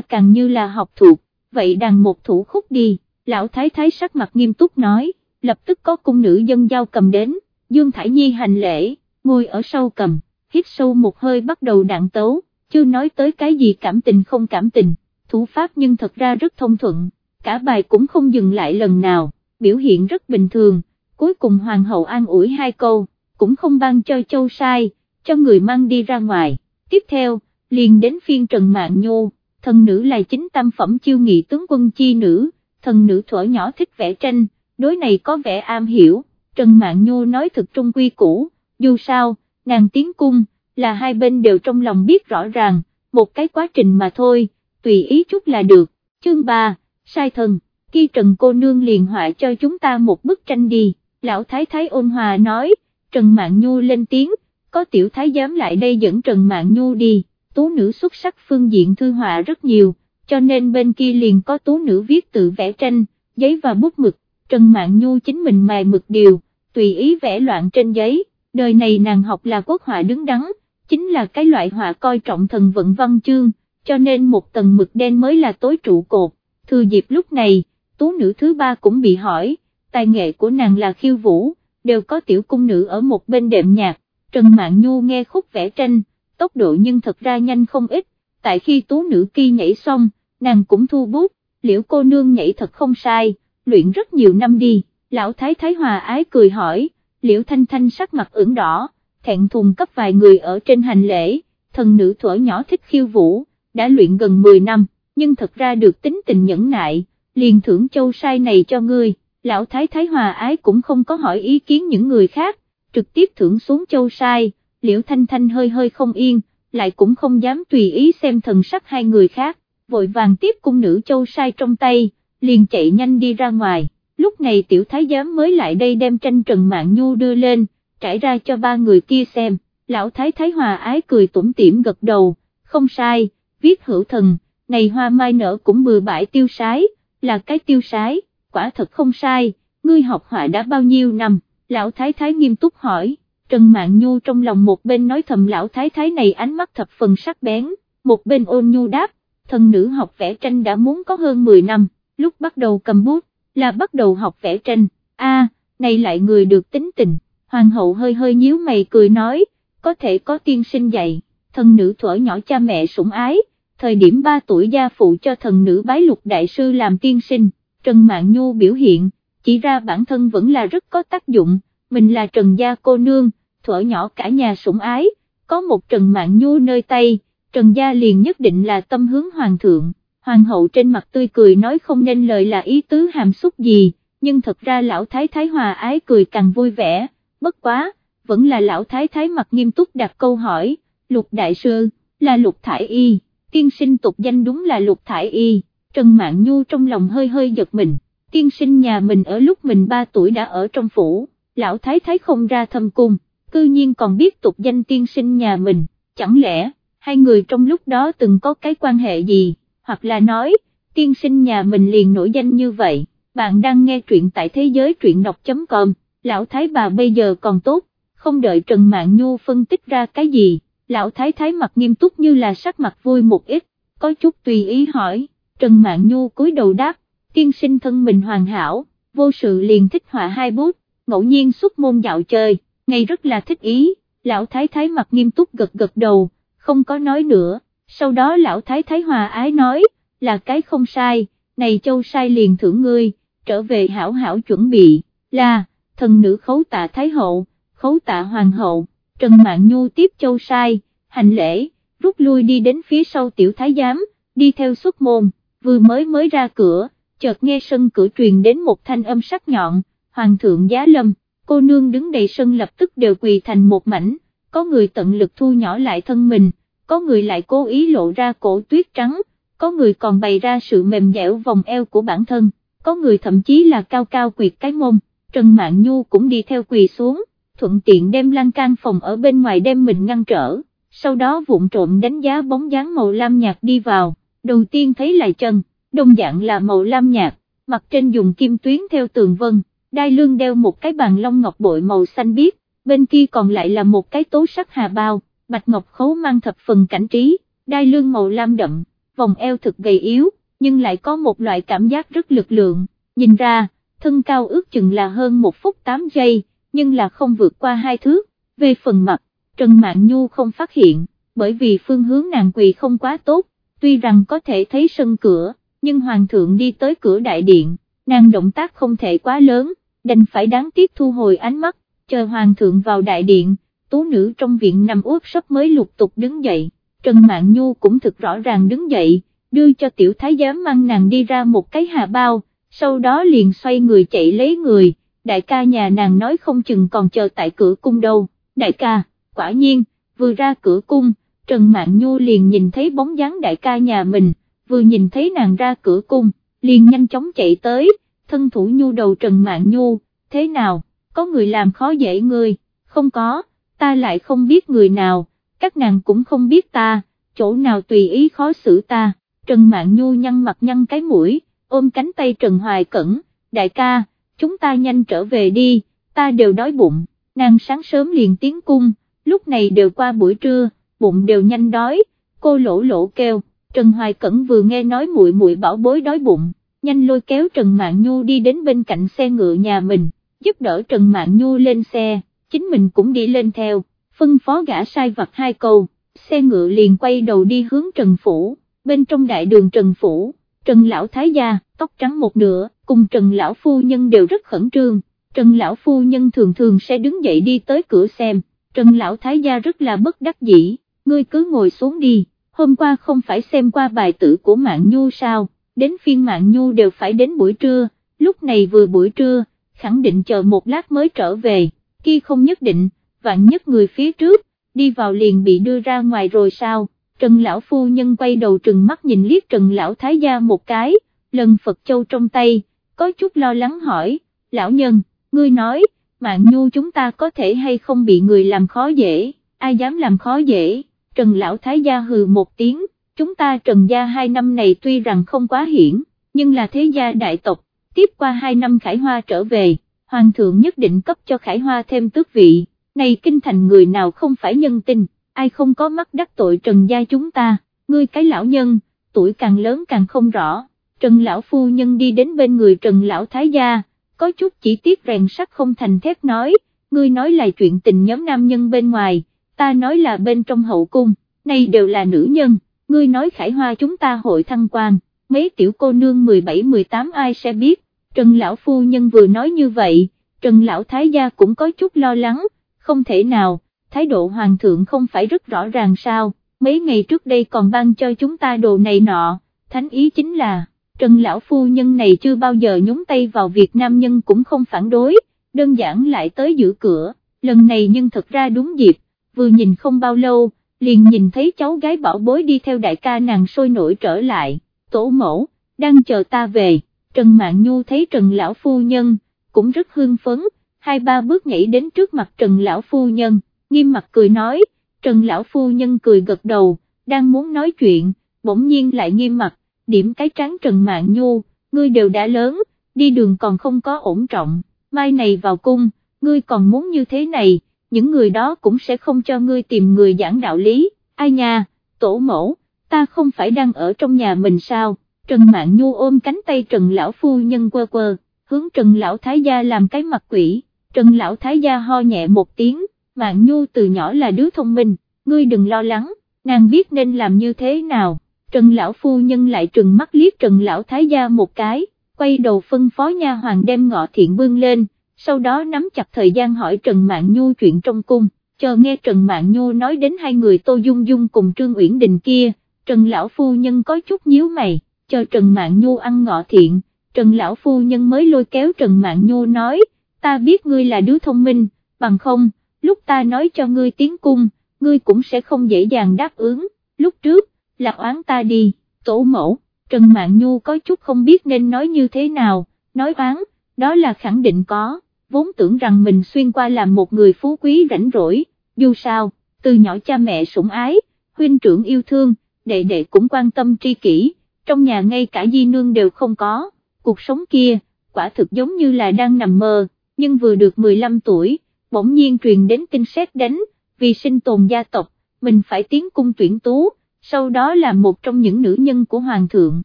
càng như là học thuộc, vậy đàn một thủ khúc đi, lão thái thái sắc mặt nghiêm túc nói, lập tức có cung nữ dân giao cầm đến, Dương Thải Nhi hành lễ, ngồi ở sau cầm, hít sâu một hơi bắt đầu đạn tấu, chưa nói tới cái gì cảm tình không cảm tình, thủ pháp nhưng thật ra rất thông thuận, cả bài cũng không dừng lại lần nào, biểu hiện rất bình thường, cuối cùng hoàng hậu an ủi hai câu, cũng không ban cho châu sai, cho người mang đi ra ngoài, tiếp theo, liền đến phiên Trần Mạng Nhô, thần nữ là chính tam phẩm chiêu nghị tướng quân chi nữ, thần nữ thuở nhỏ thích vẽ tranh, đối này có vẻ am hiểu, Trần Mạng nhu nói thực trung quy cũ, dù sao, nàng tiến cung, là hai bên đều trong lòng biết rõ ràng, một cái quá trình mà thôi, tùy ý chút là được, chương 3, sai thần, khi Trần cô nương liền họa cho chúng ta một bức tranh đi, lão thái thái ôn hòa nói, Trần Mạng Nhu lên tiếng, có tiểu thái giám lại đây dẫn Trần Mạng Nhu đi, tú nữ xuất sắc phương diện thư họa rất nhiều, cho nên bên kia liền có tú nữ viết tự vẽ tranh, giấy và bút mực, Trần Mạng Nhu chính mình mài mực điều, tùy ý vẽ loạn trên giấy, đời này nàng học là quốc họa đứng đắn, chính là cái loại họa coi trọng thần vận văn chương, cho nên một tầng mực đen mới là tối trụ cột, thừa dịp lúc này, tú nữ thứ ba cũng bị hỏi, tài nghệ của nàng là khiêu vũ, đều có tiểu cung nữ ở một bên đệm nhạc, Trần Mạn Nhu nghe khúc vẽ tranh, tốc độ nhưng thật ra nhanh không ít, tại khi tú nữ kia nhảy xong, nàng cũng thu bút, liễu cô nương nhảy thật không sai, luyện rất nhiều năm đi, lão thái thái hòa ái cười hỏi, liễu thanh thanh sắc mặt ửng đỏ, thẹn thùng cấp vài người ở trên hành lễ, thần nữ thuở nhỏ thích khiêu vũ, đã luyện gần 10 năm, nhưng thật ra được tính tình nhẫn nại, liền thưởng châu sai này cho ngươi, lão thái thái hòa ái cũng không có hỏi ý kiến những người khác, trực tiếp thưởng xuống châu sai, liễu thanh thanh hơi hơi không yên, lại cũng không dám tùy ý xem thần sắc hai người khác, vội vàng tiếp cung nữ châu sai trong tay, liền chạy nhanh đi ra ngoài, lúc này tiểu thái giám mới lại đây đem tranh Trần Mạng Nhu đưa lên, trải ra cho ba người kia xem, lão thái thái hòa ái cười tủm tỉm gật đầu, không sai, viết hữu thần, này hoa mai nở cũng bừa bãi tiêu sái, là cái tiêu sái, quả thật không sai, ngươi học họa đã bao nhiêu năm, lão thái thái nghiêm túc hỏi, Trần Mạn Nhu trong lòng một bên nói thầm lão thái thái này ánh mắt thập phần sắc bén, một bên ôn nhu đáp, thần nữ học vẽ tranh đã muốn có hơn 10 năm, lúc bắt đầu cầm bút, là bắt đầu học vẽ tranh, a này lại người được tính tình, hoàng hậu hơi hơi nhíu mày cười nói, có thể có tiên sinh dạy, thần nữ thuở nhỏ cha mẹ sủng ái, thời điểm 3 tuổi gia phụ cho thần nữ bái lục đại sư làm tiên sinh, Trần Mạn Nhu biểu hiện, chỉ ra bản thân vẫn là rất có tác dụng, mình là Trần gia cô nương, thuở nhỏ cả nhà sủng ái, có một Trần Mạn Nhu nơi tay, Trần gia liền nhất định là tâm hướng hoàng thượng, hoàng hậu trên mặt tươi cười nói không nên lời là ý tứ hàm xúc gì, nhưng thật ra lão thái thái hòa ái cười càng vui vẻ, bất quá, vẫn là lão thái thái mặt nghiêm túc đặt câu hỏi, lục đại sư, là lục thải y, tiên sinh tục danh đúng là lục thải y, Trần Mạn Nhu trong lòng hơi hơi giật mình, tiên sinh nhà mình ở lúc mình 3 tuổi đã ở trong phủ, lão thái thái không ra thâm cung, cư nhiên còn biết tục danh tiên sinh nhà mình, chẳng lẽ, hai người trong lúc đó từng có cái quan hệ gì, hoặc là nói, tiên sinh nhà mình liền nổi danh như vậy, bạn đang nghe truyện tại thế giới truyện đọc.com, lão thái bà bây giờ còn tốt, không đợi Trần mạng Nhu phân tích ra cái gì, lão thái thái mặt nghiêm túc như là sắc mặt vui một ít, có chút tùy ý hỏi, Trần mạng Nhu cúi đầu đáp, tiên sinh thân mình hoàn hảo, vô sự liền thích họa hai bút, ngẫu nhiên xuất môn dạo chơi, ngày rất là thích ý, lão thái thái mặt nghiêm túc gật gật đầu, không có nói nữa, sau đó lão thái thái hòa ái nói, là cái không sai, này châu sai liền thưởng ngươi, trở về hảo hảo chuẩn bị, là, thần nữ khấu tạ thái hậu, khấu tạ hoàng hậu, Trần mạng Nhu tiếp châu sai, hành lễ, rút lui đi đến phía sau tiểu thái giám, đi theo xuất môn, vừa mới mới ra cửa, chợt nghe sân cửa truyền đến một thanh âm sắc nhọn, hoàng thượng giá lâm, cô nương đứng đầy sân lập tức đều quỳ thành một mảnh, có người tận lực thu nhỏ lại thân mình, có người lại cố ý lộ ra cổ tuyết trắng, có người còn bày ra sự mềm dẻo vòng eo của bản thân, có người thậm chí là cao cao quyệt cái mông, Trần Mạn Nhu cũng đi theo quỳ xuống, thuận tiện đem lan can phòng ở bên ngoài đem mình ngăn trở, sau đó vụn trộm đánh giá bóng dáng màu lam nhạt đi vào, đầu tiên thấy là chân, đồng dạng là màu lam nhạt, mặt trên dùng kim tuyến theo tường vân, đai lưng đeo một cái bàn long ngọc bội màu xanh biếc, bên kia còn lại là một cái tố sắc hà bao, bạch ngọc khấu mang thập phần cảnh trí, đai lưng màu lam đậm, vòng eo thực gầy yếu, nhưng lại có một loại cảm giác rất lực lượng, nhìn ra, thân cao ước chừng là hơn một phút 8 giây, nhưng là không vượt qua hai thước, về phần mặt, Trần Mạn Nhu không phát hiện, bởi vì phương hướng nàng quỳ không quá tốt, tuy rằng có thể thấy sân cửa, nhưng Hoàng thượng đi tới cửa đại điện, nàng động tác không thể quá lớn, đành phải đáng tiếc thu hồi ánh mắt, chờ Hoàng thượng vào đại điện, tú nữ trong viện nằm úp sấp mới lục tục đứng dậy, Trần Mạn Nhu cũng thực rõ ràng đứng dậy, đưa cho tiểu thái giám mang nàng đi ra một cái hà bao, sau đó liền xoay người chạy lấy người, đại ca nhà nàng nói không chừng còn chờ tại cửa cung đâu, đại ca, quả nhiên, vừa ra cửa cung, Trần Mạn Nhu liền nhìn thấy bóng dáng đại ca nhà mình, vừa nhìn thấy nàng ra cửa cung, liền nhanh chóng chạy tới, thân thủ nhu đầu Trần Mạn Nhu, thế nào, có người làm khó dễ người, không có, ta lại không biết người nào, các nàng cũng không biết ta, chỗ nào tùy ý khó xử ta, Trần Mạn Nhu nhăn mặt nhăn cái mũi, ôm cánh tay Trần Hoài Cẩn, đại ca, chúng ta nhanh trở về đi, ta đều đói bụng, nàng sáng sớm liền tiến cung, lúc này đều qua buổi trưa, bụng đều nhanh đói, cô lỗ lỗ kêu, Trần Hoài Cẩn vừa nghe nói muội muội bảo bối đói bụng, nhanh lôi kéo Trần Mạn Nhu đi đến bên cạnh xe ngựa nhà mình, giúp đỡ Trần Mạn Nhu lên xe, chính mình cũng đi lên theo, phân phó gã sai vặt hai câu, xe ngựa liền quay đầu đi hướng Trần Phủ, bên trong đại đường Trần Phủ, Trần Lão Thái Gia, tóc trắng một nửa, cùng Trần Lão Phu Nhân đều rất khẩn trương, Trần Lão Phu Nhân thường thường sẽ đứng dậy đi tới cửa xem, Trần Lão Thái Gia rất là bất đắc dĩ, ngươi cứ ngồi xuống đi, hôm qua không phải xem qua bài tử của Mạng Nhu sao, đến phiên Mạng Nhu đều phải đến buổi trưa, lúc này vừa buổi trưa, khẳng định chờ một lát mới trở về, kia không nhất định, vạn nhất người phía trước, đi vào liền bị đưa ra ngoài rồi sao, Trần Lão Phu Nhân quay đầu trừng mắt nhìn liếc Trần Lão Thái Gia một cái, lần Phật Châu trong tay, có chút lo lắng hỏi, Lão Nhân, ngươi nói, mạng nhu chúng ta có thể hay không bị người làm khó dễ, ai dám làm khó dễ, Trần Lão Thái Gia hừ một tiếng, chúng ta Trần Gia hai năm này tuy rằng không quá hiển, nhưng là thế gia đại tộc, tiếp qua hai năm Khải Hoa trở về, Hoàng thượng nhất định cấp cho Khải Hoa thêm tước vị, này kinh thành người nào không phải nhân tình, ai không có mắt đắc tội Trần Gia chúng ta, ngươi cái lão nhân, tuổi càng lớn càng không rõ, Trần Lão Phu Nhân đi đến bên người Trần Lão Thái Gia, có chút chỉ tiết rèn sắt không thành thép nói, ngươi nói là chuyện tình nhóm nam nhân bên ngoài, ta nói là bên trong hậu cung, này đều là nữ nhân, ngươi nói khải hoa chúng ta hội thăng quan, mấy tiểu cô nương 17-18 ai sẽ biết, Trần Lão Phu Nhân vừa nói như vậy, Trần Lão Thái Gia cũng có chút lo lắng, không thể nào, thái độ hoàng thượng không phải rất rõ ràng sao, mấy ngày trước đây còn ban cho chúng ta đồ này nọ, thánh ý chính là, Trần Lão Phu Nhân này chưa bao giờ nhúng tay vào việc nam nhân cũng không phản đối, đơn giản lại tới giữ cửa, lần này nhưng thật ra đúng dịp, vừa nhìn không bao lâu, liền nhìn thấy cháu gái bảo bối đi theo đại ca nàng sôi nổi trở lại, tổ mẫu, đang chờ ta về, Trần Mạn Nhu thấy Trần Lão Phu Nhân, cũng rất hương phấn, hai ba bước nhảy đến trước mặt Trần Lão Phu Nhân, nghiêm mặt cười nói, Trần Lão Phu Nhân cười gật đầu, đang muốn nói chuyện, bỗng nhiên lại nghiêm mặt, điểm cái trán Trần Mạn Nhu, ngươi đều đã lớn, đi đường còn không có ổn trọng, mai này vào cung, ngươi còn muốn như thế này, những người đó cũng sẽ không cho ngươi tìm người giảng đạo lý, ai nha, tổ mẫu, ta không phải đang ở trong nhà mình sao, Trần Mạn Nhu ôm cánh tay Trần Lão Phu Nhân quơ quơ, hướng Trần Lão Thái Gia làm cái mặt quỷ, Trần Lão Thái Gia ho nhẹ một tiếng, Mạn Nhu từ nhỏ là đứa thông minh, ngươi đừng lo lắng, nàng biết nên làm như thế nào, Trần Lão Phu Nhân lại trừng mắt liếc Trần Lão Thái Gia một cái, quay đầu phân phó nha hoàng đem ngọ thiện bương lên, sau đó nắm chặt thời gian hỏi Trần Mạn Nhu chuyện trong cung, chờ nghe Trần Mạn Nhu nói đến hai người Tô Dung Dung cùng Trương Uyển Đình kia, Trần Lão Phu Nhân có chút nhíu mày, cho Trần Mạn Nhu ăn ngọ thiện, Trần Lão Phu Nhân mới lôi kéo Trần Mạn Nhu nói, ta biết ngươi là đứa thông minh, bằng không, lúc ta nói cho ngươi tiến cung, ngươi cũng sẽ không dễ dàng đáp ứng, lúc trước, là oán ta đi, tổ mẫu, Trần Mạn Nhu có chút không biết nên nói như thế nào, nói oán, đó là khẳng định có, vốn tưởng rằng mình xuyên qua làm một người phú quý rảnh rỗi, dù sao, từ nhỏ cha mẹ sủng ái, huynh trưởng yêu thương, đệ đệ cũng quan tâm tri kỷ, trong nhà ngay cả di nương đều không có, cuộc sống kia, quả thực giống như là đang nằm mơ, nhưng vừa được 15 tuổi, bỗng nhiên truyền đến tin xét đánh, vì sinh tồn gia tộc, mình phải tiến cung tuyển tú, sau đó là một trong những nữ nhân của Hoàng thượng,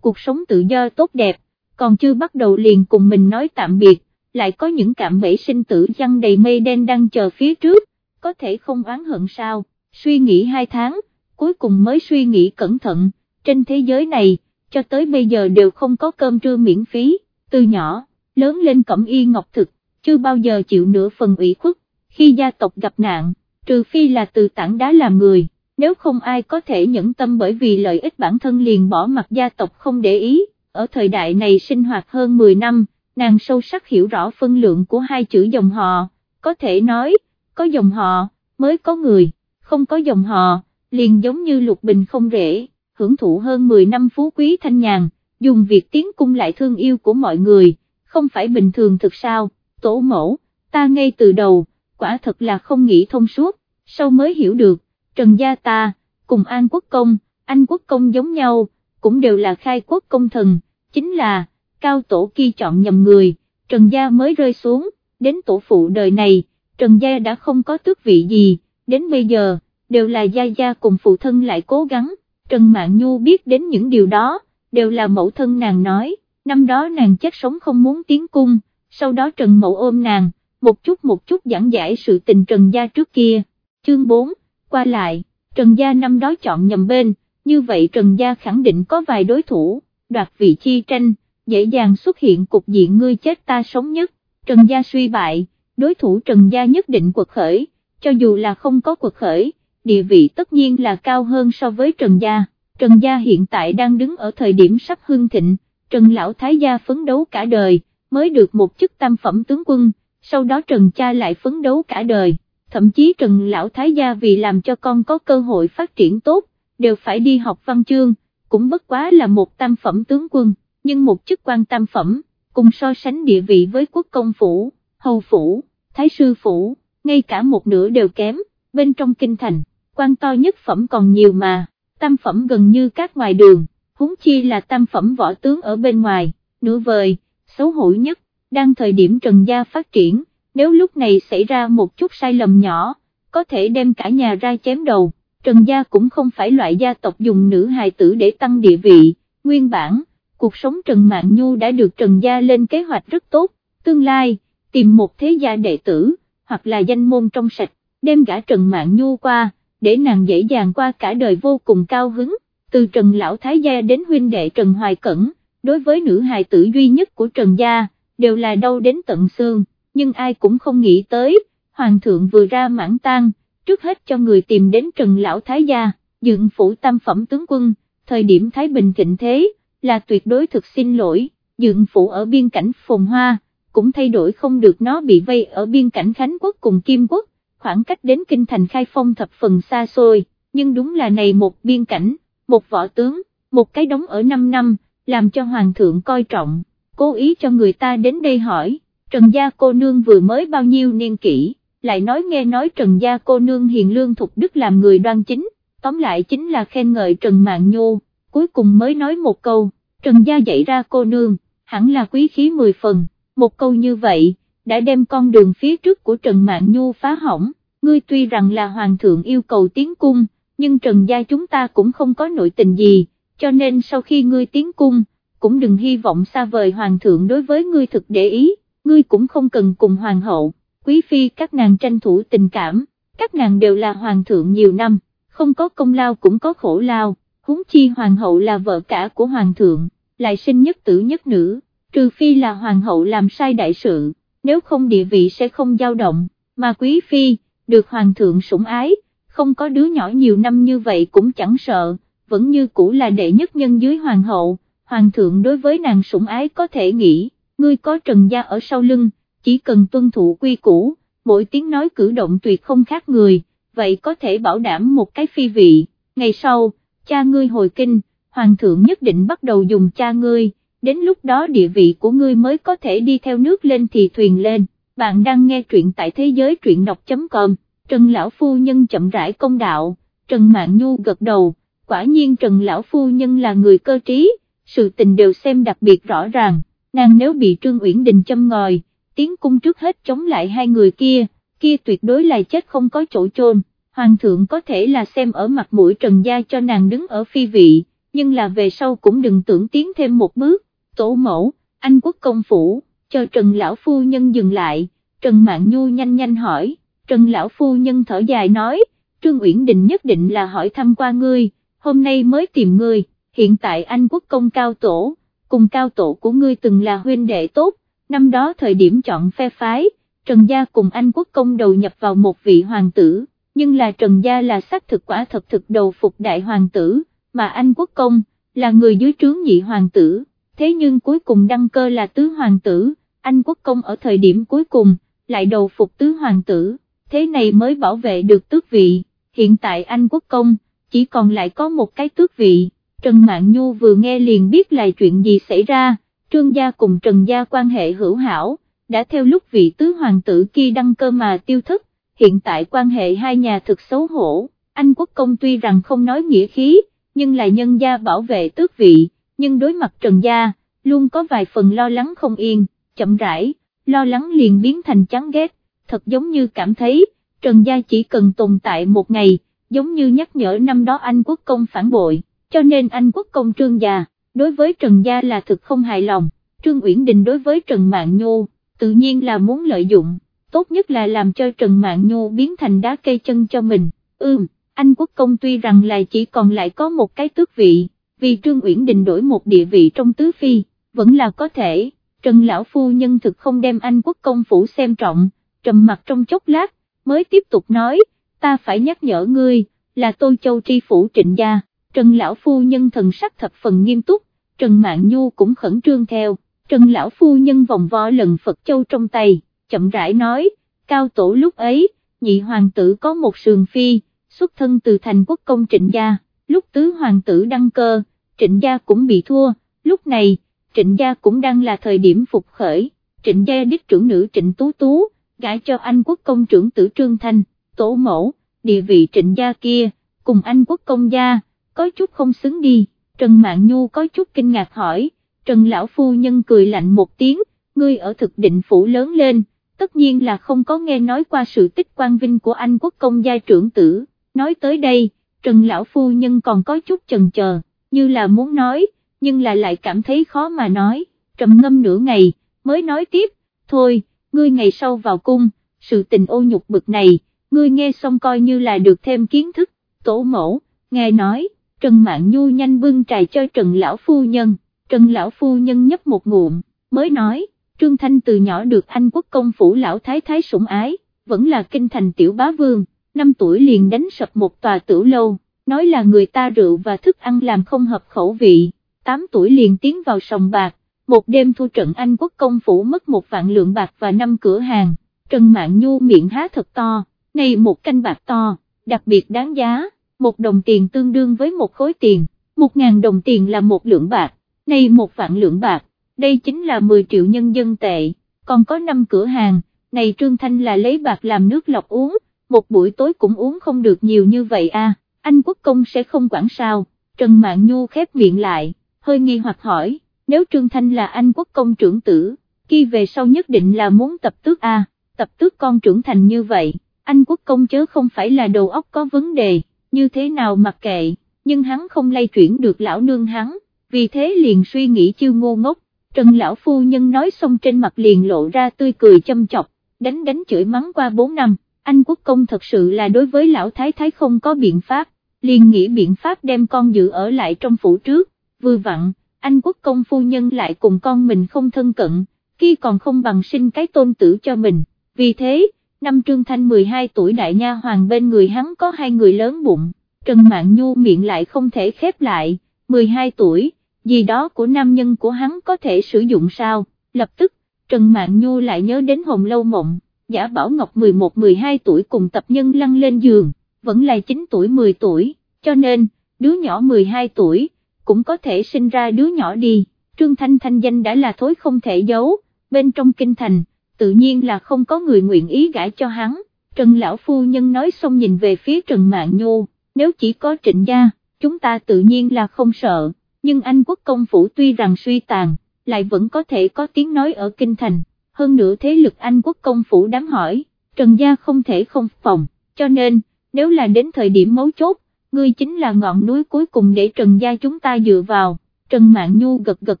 cuộc sống tự do tốt đẹp, còn chưa bắt đầu liền cùng mình nói tạm biệt, lại có những cạm bẫy sinh tử chăng đầy mây đen đang chờ phía trước, có thể không oán hận sao, suy nghĩ hai tháng, cuối cùng mới suy nghĩ cẩn thận, trên thế giới này, cho tới bây giờ đều không có cơm trưa miễn phí, từ nhỏ, lớn lên cẩm y ngọc thực, chưa bao giờ chịu nửa phần ủy khuất, khi gia tộc gặp nạn, trừ phi là từ tảng đá làm người, nếu không ai có thể nhẫn tâm bởi vì lợi ích bản thân liền bỏ mặt gia tộc không để ý, ở thời đại này sinh hoạt hơn 10 năm, nàng sâu sắc hiểu rõ phân lượng của hai chữ dòng họ, có thể nói, có dòng họ, mới có người, không có dòng họ, liền giống như lục bình không rễ, hưởng thụ hơn 10 năm phú quý thanh nhàn, dùng việc tiến cung lại thương yêu của mọi người, không phải bình thường thực sao, tổ mẫu, ta ngay từ đầu, quả thật là không nghĩ thông suốt, sau mới hiểu được, Trần Gia ta, cùng An Quốc Công, Anh Quốc Công giống nhau, cũng đều là khai quốc công thần, chính là, cao tổ kia chọn nhầm người, Trần Gia mới rơi xuống, đến tổ phụ đời này, Trần Gia đã không có tước vị gì, đến bây giờ, đều là Gia Gia cùng phụ thân lại cố gắng, Trần Mạn Nhu biết đến những điều đó, đều là mẫu thân nàng nói, năm đó nàng chết sống không muốn tiến cung, sau đó Trần Mậu ôm nàng, một chút một chút giảng giải sự tình Trần Gia trước kia, chương 4, qua lại, Trần Gia năm đó chọn nhầm bên, như vậy Trần Gia khẳng định có vài đối thủ, đoạt vị chi tranh, dễ dàng xuất hiện cục diện ngươi chết ta sống nhất, Trần Gia suy bại, đối thủ Trần Gia nhất định quật khởi, cho dù là không có quật khởi, địa vị tất nhiên là cao hơn so với Trần Gia, Trần Gia hiện tại đang đứng ở thời điểm sắp hưng thịnh, Trần Lão Thái Gia phấn đấu cả đời, mới được một chức tam phẩm tướng quân, sau đó Trần Cha lại phấn đấu cả đời, thậm chí Trần Lão Thái Gia vì làm cho con có cơ hội phát triển tốt, đều phải đi học văn chương, cũng bất quá là một tam phẩm tướng quân, nhưng một chức quan tam phẩm, cùng so sánh địa vị với quốc công phủ, hầu phủ, thái sư phủ, ngay cả một nửa đều kém, bên trong kinh thành, quan to nhất phẩm còn nhiều mà, tam phẩm gần như các ngoài đường, huống chi là tam phẩm võ tướng ở bên ngoài, nửa vời, xấu hổ nhất, đang thời điểm Trần Gia phát triển, nếu lúc này xảy ra một chút sai lầm nhỏ, có thể đem cả nhà ra chém đầu, Trần Gia cũng không phải loại gia tộc dùng nữ hài tử để tăng địa vị, nguyên bản, cuộc sống Trần Mạn Nhu đã được Trần Gia lên kế hoạch rất tốt, tương lai, tìm một thế gia đệ tử, hoặc là danh môn trong sạch, đem gã Trần Mạn Nhu qua, để nàng dễ dàng qua cả đời vô cùng cao hứng, từ Trần Lão Thái Gia đến huynh đệ Trần Hoài Cẩn, đối với nữ hài tử duy nhất của Trần Gia, đều là đau đến tận xương, nhưng ai cũng không nghĩ tới, Hoàng thượng vừa ra mãn tang, trước hết cho người tìm đến Trần Lão Thái Gia, dựng phủ tam phẩm tướng quân, thời điểm Thái Bình thịnh thế, là tuyệt đối thực xin lỗi, dựng phủ ở biên cảnh phồn hoa, cũng thay đổi không được nó bị vây ở biên cảnh Khánh Quốc cùng Kim Quốc, khoảng cách đến kinh thành khai phong thập phần xa xôi, nhưng đúng là này một biên cảnh, một võ tướng, một cái đóng ở 5 năm, làm cho Hoàng thượng coi trọng, cố ý cho người ta đến đây hỏi, Trần Gia cô nương vừa mới bao nhiêu niên kỷ, lại nói nghe nói Trần Gia cô nương hiền lương thục đức làm người đoan chính, tóm lại chính là khen ngợi Trần Mạng Nhô, cuối cùng mới nói một câu, Trần Gia dạy ra cô nương, hẳn là quý khí mười phần, một câu như vậy, đã đem con đường phía trước của Trần Mạn Nhu phá hỏng, ngươi tuy rằng là hoàng thượng yêu cầu tiến cung, nhưng Trần Gia chúng ta cũng không có nội tình gì, cho nên sau khi ngươi tiến cung, cũng đừng hy vọng xa vời hoàng thượng đối với ngươi thực để ý, ngươi cũng không cần cùng hoàng hậu, quý phi các nàng tranh thủ tình cảm, các nàng đều là hoàng thượng nhiều năm, không có công lao cũng có khổ lao, huống chi hoàng hậu là vợ cả của hoàng thượng, lại sinh nhất tử nhất nữ, trừ phi là hoàng hậu làm sai đại sự, nếu không địa vị sẽ không dao động, mà quý phi, được hoàng thượng sủng ái, không có đứa nhỏ nhiều năm như vậy cũng chẳng sợ, vẫn như cũ là đệ nhất nhân dưới hoàng hậu, hoàng thượng đối với nàng sủng ái có thể nghĩ, ngươi có trần gia ở sau lưng, chỉ cần tuân thủ quy củ, mỗi tiếng nói cử động tuyệt không khác người, vậy có thể bảo đảm một cái phi vị, ngày sau, cha ngươi hồi kinh, hoàng thượng nhất định bắt đầu dùng cha ngươi, đến lúc đó địa vị của ngươi mới có thể đi theo nước lên thì thuyền lên, bạn đang nghe truyện tại thế giới truyện đọc.com, Trần Lão Phu Nhân chậm rãi công đạo, Trần Mạng Nhu gật đầu, quả nhiên Trần Lão Phu Nhân là người cơ trí, sự tình đều xem đặc biệt rõ ràng, nàng nếu bị Trương Uyển Đình châm ngòi, tiến cung trước hết chống lại hai người kia, kia tuyệt đối là chết không có chỗ chôn. Hoàng thượng có thể là xem ở mặt mũi Trần Gia cho nàng đứng ở phi vị, nhưng là về sau cũng đừng tưởng tiến thêm một bước, tổ mẫu, anh quốc công phủ, cho Trần Lão Phu Nhân dừng lại, Trần Mạng Nhu nhanh nhanh hỏi, Trần Lão Phu Nhân thở dài nói, Trương Uyển Đình nhất định là hỏi thăm qua ngươi, hôm nay mới tìm ngươi, hiện tại anh quốc công cao tổ, cùng cao tổ của ngươi từng là huynh đệ tốt, năm đó thời điểm chọn phe phái, Trần Gia cùng anh quốc công đầu nhập vào một vị hoàng tử, nhưng là Trần Gia là xác thực quả thật thực đầu phục đại hoàng tử, mà anh quốc công, là người dưới trướng nhị hoàng tử, thế nhưng cuối cùng đăng cơ là tứ hoàng tử, anh quốc công ở thời điểm cuối cùng, lại đầu phục tứ hoàng tử, thế này mới bảo vệ được tước vị, hiện tại anh quốc công, chỉ còn lại có một cái tước vị, Trần Mạn Nhu vừa nghe liền biết là chuyện gì xảy ra, trương gia cùng Trần gia quan hệ hữu hảo, đã theo lúc vị tứ hoàng tử kia đăng cơ mà tiêu thất, hiện tại quan hệ hai nhà thực xấu hổ, anh quốc công tuy rằng không nói nghĩa khí, nhưng là nhân gia bảo vệ tước vị, nhưng đối mặt Trần gia, luôn có vài phần lo lắng không yên, chậm rãi, lo lắng liền biến thành chán ghét, thật giống như cảm thấy, Trần gia chỉ cần tồn tại một ngày, giống như nhắc nhở năm đó anh quốc công phản bội, cho nên anh quốc công trương gia, đối với Trần gia là thực không hài lòng, Trương Uyển Đình đối với Trần Mạn Nhu, tự nhiên là muốn lợi dụng, tốt nhất là làm cho Trần Mạn Nhu biến thành đá cây chân cho mình, ưm, anh quốc công tuy rằng là chỉ còn lại có một cái tước vị, vì Trương Uyển Đình đổi một địa vị trong tứ phi, vẫn là có thể, Trần Lão Phu Nhân thực không đem anh quốc công phủ xem trọng, trầm mặt trong chốc lát, mới tiếp tục nói, ta phải nhắc nhở ngươi, là tôi châu tri phủ trịnh gia, Trần Lão Phu Nhân thần sắc thập phần nghiêm túc, Trần mạng Nhu cũng khẩn trương theo, Trần Lão Phu Nhân vòng vo lần Phật Châu trong tay, chậm rãi nói, cao tổ lúc ấy, nhị hoàng tử có một sườn phi, xuất thân từ thành quốc công trịnh gia, lúc tứ hoàng tử đăng cơ, trịnh gia cũng bị thua, lúc này, trịnh gia cũng đang là thời điểm phục khởi, trịnh gia đích trưởng nữ trịnh tú tú, gãi cho anh quốc công trưởng tử Trương Thanh, tổ mẫu, địa vị trịnh gia kia, cùng anh quốc công gia, có chút không xứng đi, Trần Mạn Nhu có chút kinh ngạc hỏi, Trần Lão Phu Nhân cười lạnh một tiếng, ngươi ở thực định phủ lớn lên, tất nhiên là không có nghe nói qua sự tích quan vinh của anh quốc công gia trưởng tử, nói tới đây, Trần Lão Phu Nhân còn có chút chần chờ, như là muốn nói, nhưng là lại cảm thấy khó mà nói, trầm ngâm nửa ngày, mới nói tiếp, thôi, ngươi ngày sau vào cung, sự tình ô nhục bực này, ngươi nghe xong coi như là được thêm kiến thức, tổ mẫu, nghe nói, Trần mạng Nhu nhanh bưng trà cho Trần Lão Phu Nhân, Trần Lão Phu Nhân nhấp một ngụm, mới nói, Trương Thanh từ nhỏ được anh quốc công phủ Lão Thái Thái sủng ái, vẫn là kinh thành tiểu bá vương, năm tuổi liền đánh sập một tòa tử lâu, nói là người ta rượu và thức ăn làm không hợp khẩu vị, 8 tuổi liền tiến vào sòng bạc, một đêm thu trận Anh quốc công phủ mất một vạn lượng bạc và năm cửa hàng, Trần mạng Nhu miệng há thật to, này một canh bạc to, đặc biệt đáng giá, một đồng tiền tương đương với một khối tiền, một ngàn đồng tiền là một lượng bạc, này một vạn lượng bạc, đây chính là 10 triệu nhân dân tệ, còn có 5 cửa hàng, này Trương Thanh là lấy bạc làm nước lọc uống, một buổi tối cũng uống không được nhiều như vậy à, anh quốc công sẽ không quản sao, Trần Mạn Nhu khép miệng lại, hơi nghi hoặc hỏi, nếu Trương Thanh là anh quốc công trưởng tử, khi về sau nhất định là muốn tập tước A, tập tước con trưởng thành như vậy, anh quốc công chớ không phải là đầu óc có vấn đề, như thế nào mặc kệ, nhưng hắn không lay chuyển được lão nương hắn, vì thế liền suy nghĩ chiêu ngô ngốc, Trần lão phu nhân nói xong trên mặt liền lộ ra tươi cười châm chọc, đánh đánh chửi mắng qua 4 năm, anh quốc công thật sự là đối với lão thái thái không có biện pháp, liền nghĩ biện pháp đem con giữ ở lại trong phủ trước, vừa vặn, anh quốc công phu nhân lại cùng con mình không thân cận, khi còn không bằng sinh cái tôn tử cho mình, vì thế, năm Trương Thanh 12 tuổi đại nha hoàng bên người hắn có hai người lớn bụng, Trần Mạn Nhu miệng lại không thể khép lại, 12 tuổi, gì đó của nam nhân của hắn có thể sử dụng sao, lập tức, Trần Mạn Nhu lại nhớ đến Hồng Lâu Mộng, giả Bảo Ngọc 11-12 tuổi cùng tập nhân lăn lên giường, vẫn là 9 tuổi 10 tuổi, cho nên, đứa nhỏ 12 tuổi, cũng có thể sinh ra đứa nhỏ đi, Trương Thanh thanh danh đã là thối không thể giấu, bên trong kinh thành, tự nhiên là không có người nguyện ý gãi cho hắn, Trần Lão Phu Nhân nói xong nhìn về phía Trần Mạn Nhô, nếu chỉ có trịnh gia, chúng ta tự nhiên là không sợ, nhưng anh quốc công phủ tuy rằng suy tàn, lại vẫn có thể có tiếng nói ở kinh thành, hơn nữa thế lực anh quốc công phủ đáng hỏi, Trần gia không thể không phòng, cho nên, nếu là đến thời điểm mấu chốt, ngươi chính là ngọn núi cuối cùng để Trần gia chúng ta dựa vào, Trần Mạn Nhu gật gật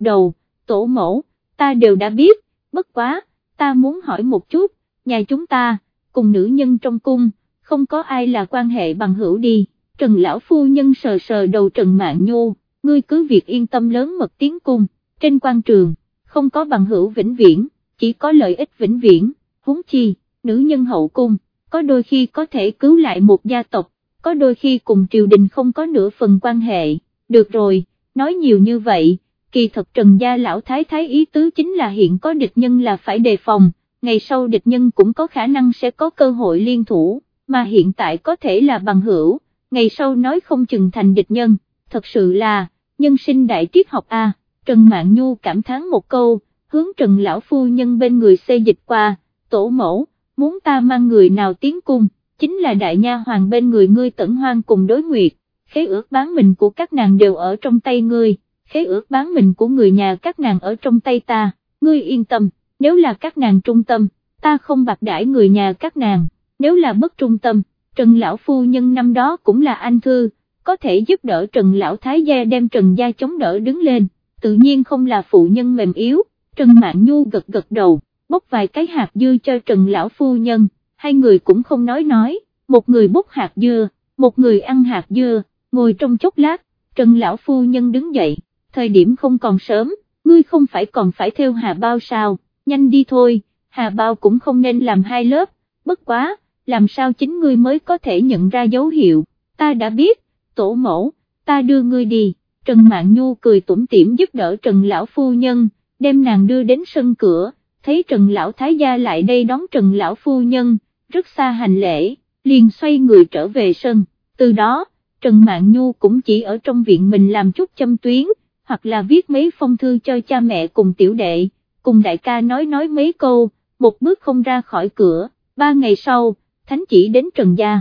đầu, tổ mẫu, ta đều đã biết, bất quá, ta muốn hỏi một chút, nhà chúng ta, cùng nữ nhân trong cung, không có ai là quan hệ bằng hữu đi, Trần Lão Phu Nhân sờ sờ đầu Trần Mạn Nhu, ngươi cứ việc yên tâm lớn mật tiến cung, trên quan trường, không có bằng hữu vĩnh viễn, chỉ có lợi ích vĩnh viễn, huống chi, nữ nhân hậu cung, có đôi khi có thể cứu lại một gia tộc, có đôi khi cùng triều đình không có nửa phần quan hệ, được rồi, nói nhiều như vậy, kỳ thật Trần Gia Lão Thái Thái ý tứ chính là hiện có địch nhân là phải đề phòng, ngày sau địch nhân cũng có khả năng sẽ có cơ hội liên thủ, mà hiện tại có thể là bằng hữu, ngày sau nói không chừng thành địch nhân, thật sự là, nhân sinh đại triết học A, Trần mạng Nhu cảm thán một câu, hướng Trần Lão Phu Nhân bên người xê dịch qua, tổ mẫu, muốn ta mang người nào tiến cung, chính là đại nha hoàng bên người ngươi tẩn hoang cùng đối nguyệt, khế ước bán mình của các nàng đều ở trong tay ngươi khế ước bán mình của người nhà các nàng ở trong tay ta, ngươi yên tâm, nếu là các nàng trung tâm, ta không bạc đãi người nhà các nàng, nếu là bất trung tâm, Trần Lão Phu Nhân năm đó cũng là anh thư, có thể giúp đỡ Trần Lão Thái Gia đem Trần Gia chống đỡ đứng lên, tự nhiên không là phụ nhân mềm yếu, Trần Mạn Nhu gật gật đầu, bốc vài cái hạt dưa cho Trần Lão Phu Nhân, hai người cũng không nói nói, một người bốc hạt dưa, một người ăn hạt dưa, ngồi trong chốc lát, Trần Lão Phu Nhân đứng dậy, thời điểm không còn sớm, ngươi không phải còn phải theo hà bao sao, nhanh đi thôi, hà bao cũng không nên làm hai lớp, bất quá, làm sao chính ngươi mới có thể nhận ra dấu hiệu, ta đã biết, tổ mẫu, ta đưa ngươi đi, Trần mạng Nhu cười tủm tỉm giúp đỡ Trần Lão Phu Nhân, đem nàng đưa đến sân cửa, thấy Trần Lão Thái Gia lại đây đón Trần Lão Phu Nhân, rất xa hành lễ, liền xoay người trở về sân, từ đó, Trần mạng Nhu cũng chỉ ở trong viện mình làm chút châm tuyến, hoặc là viết mấy phong thư cho cha mẹ cùng tiểu đệ, cùng đại ca nói nói mấy câu, một bước không ra khỏi cửa, ba ngày sau, thánh chỉ đến Trần Gia.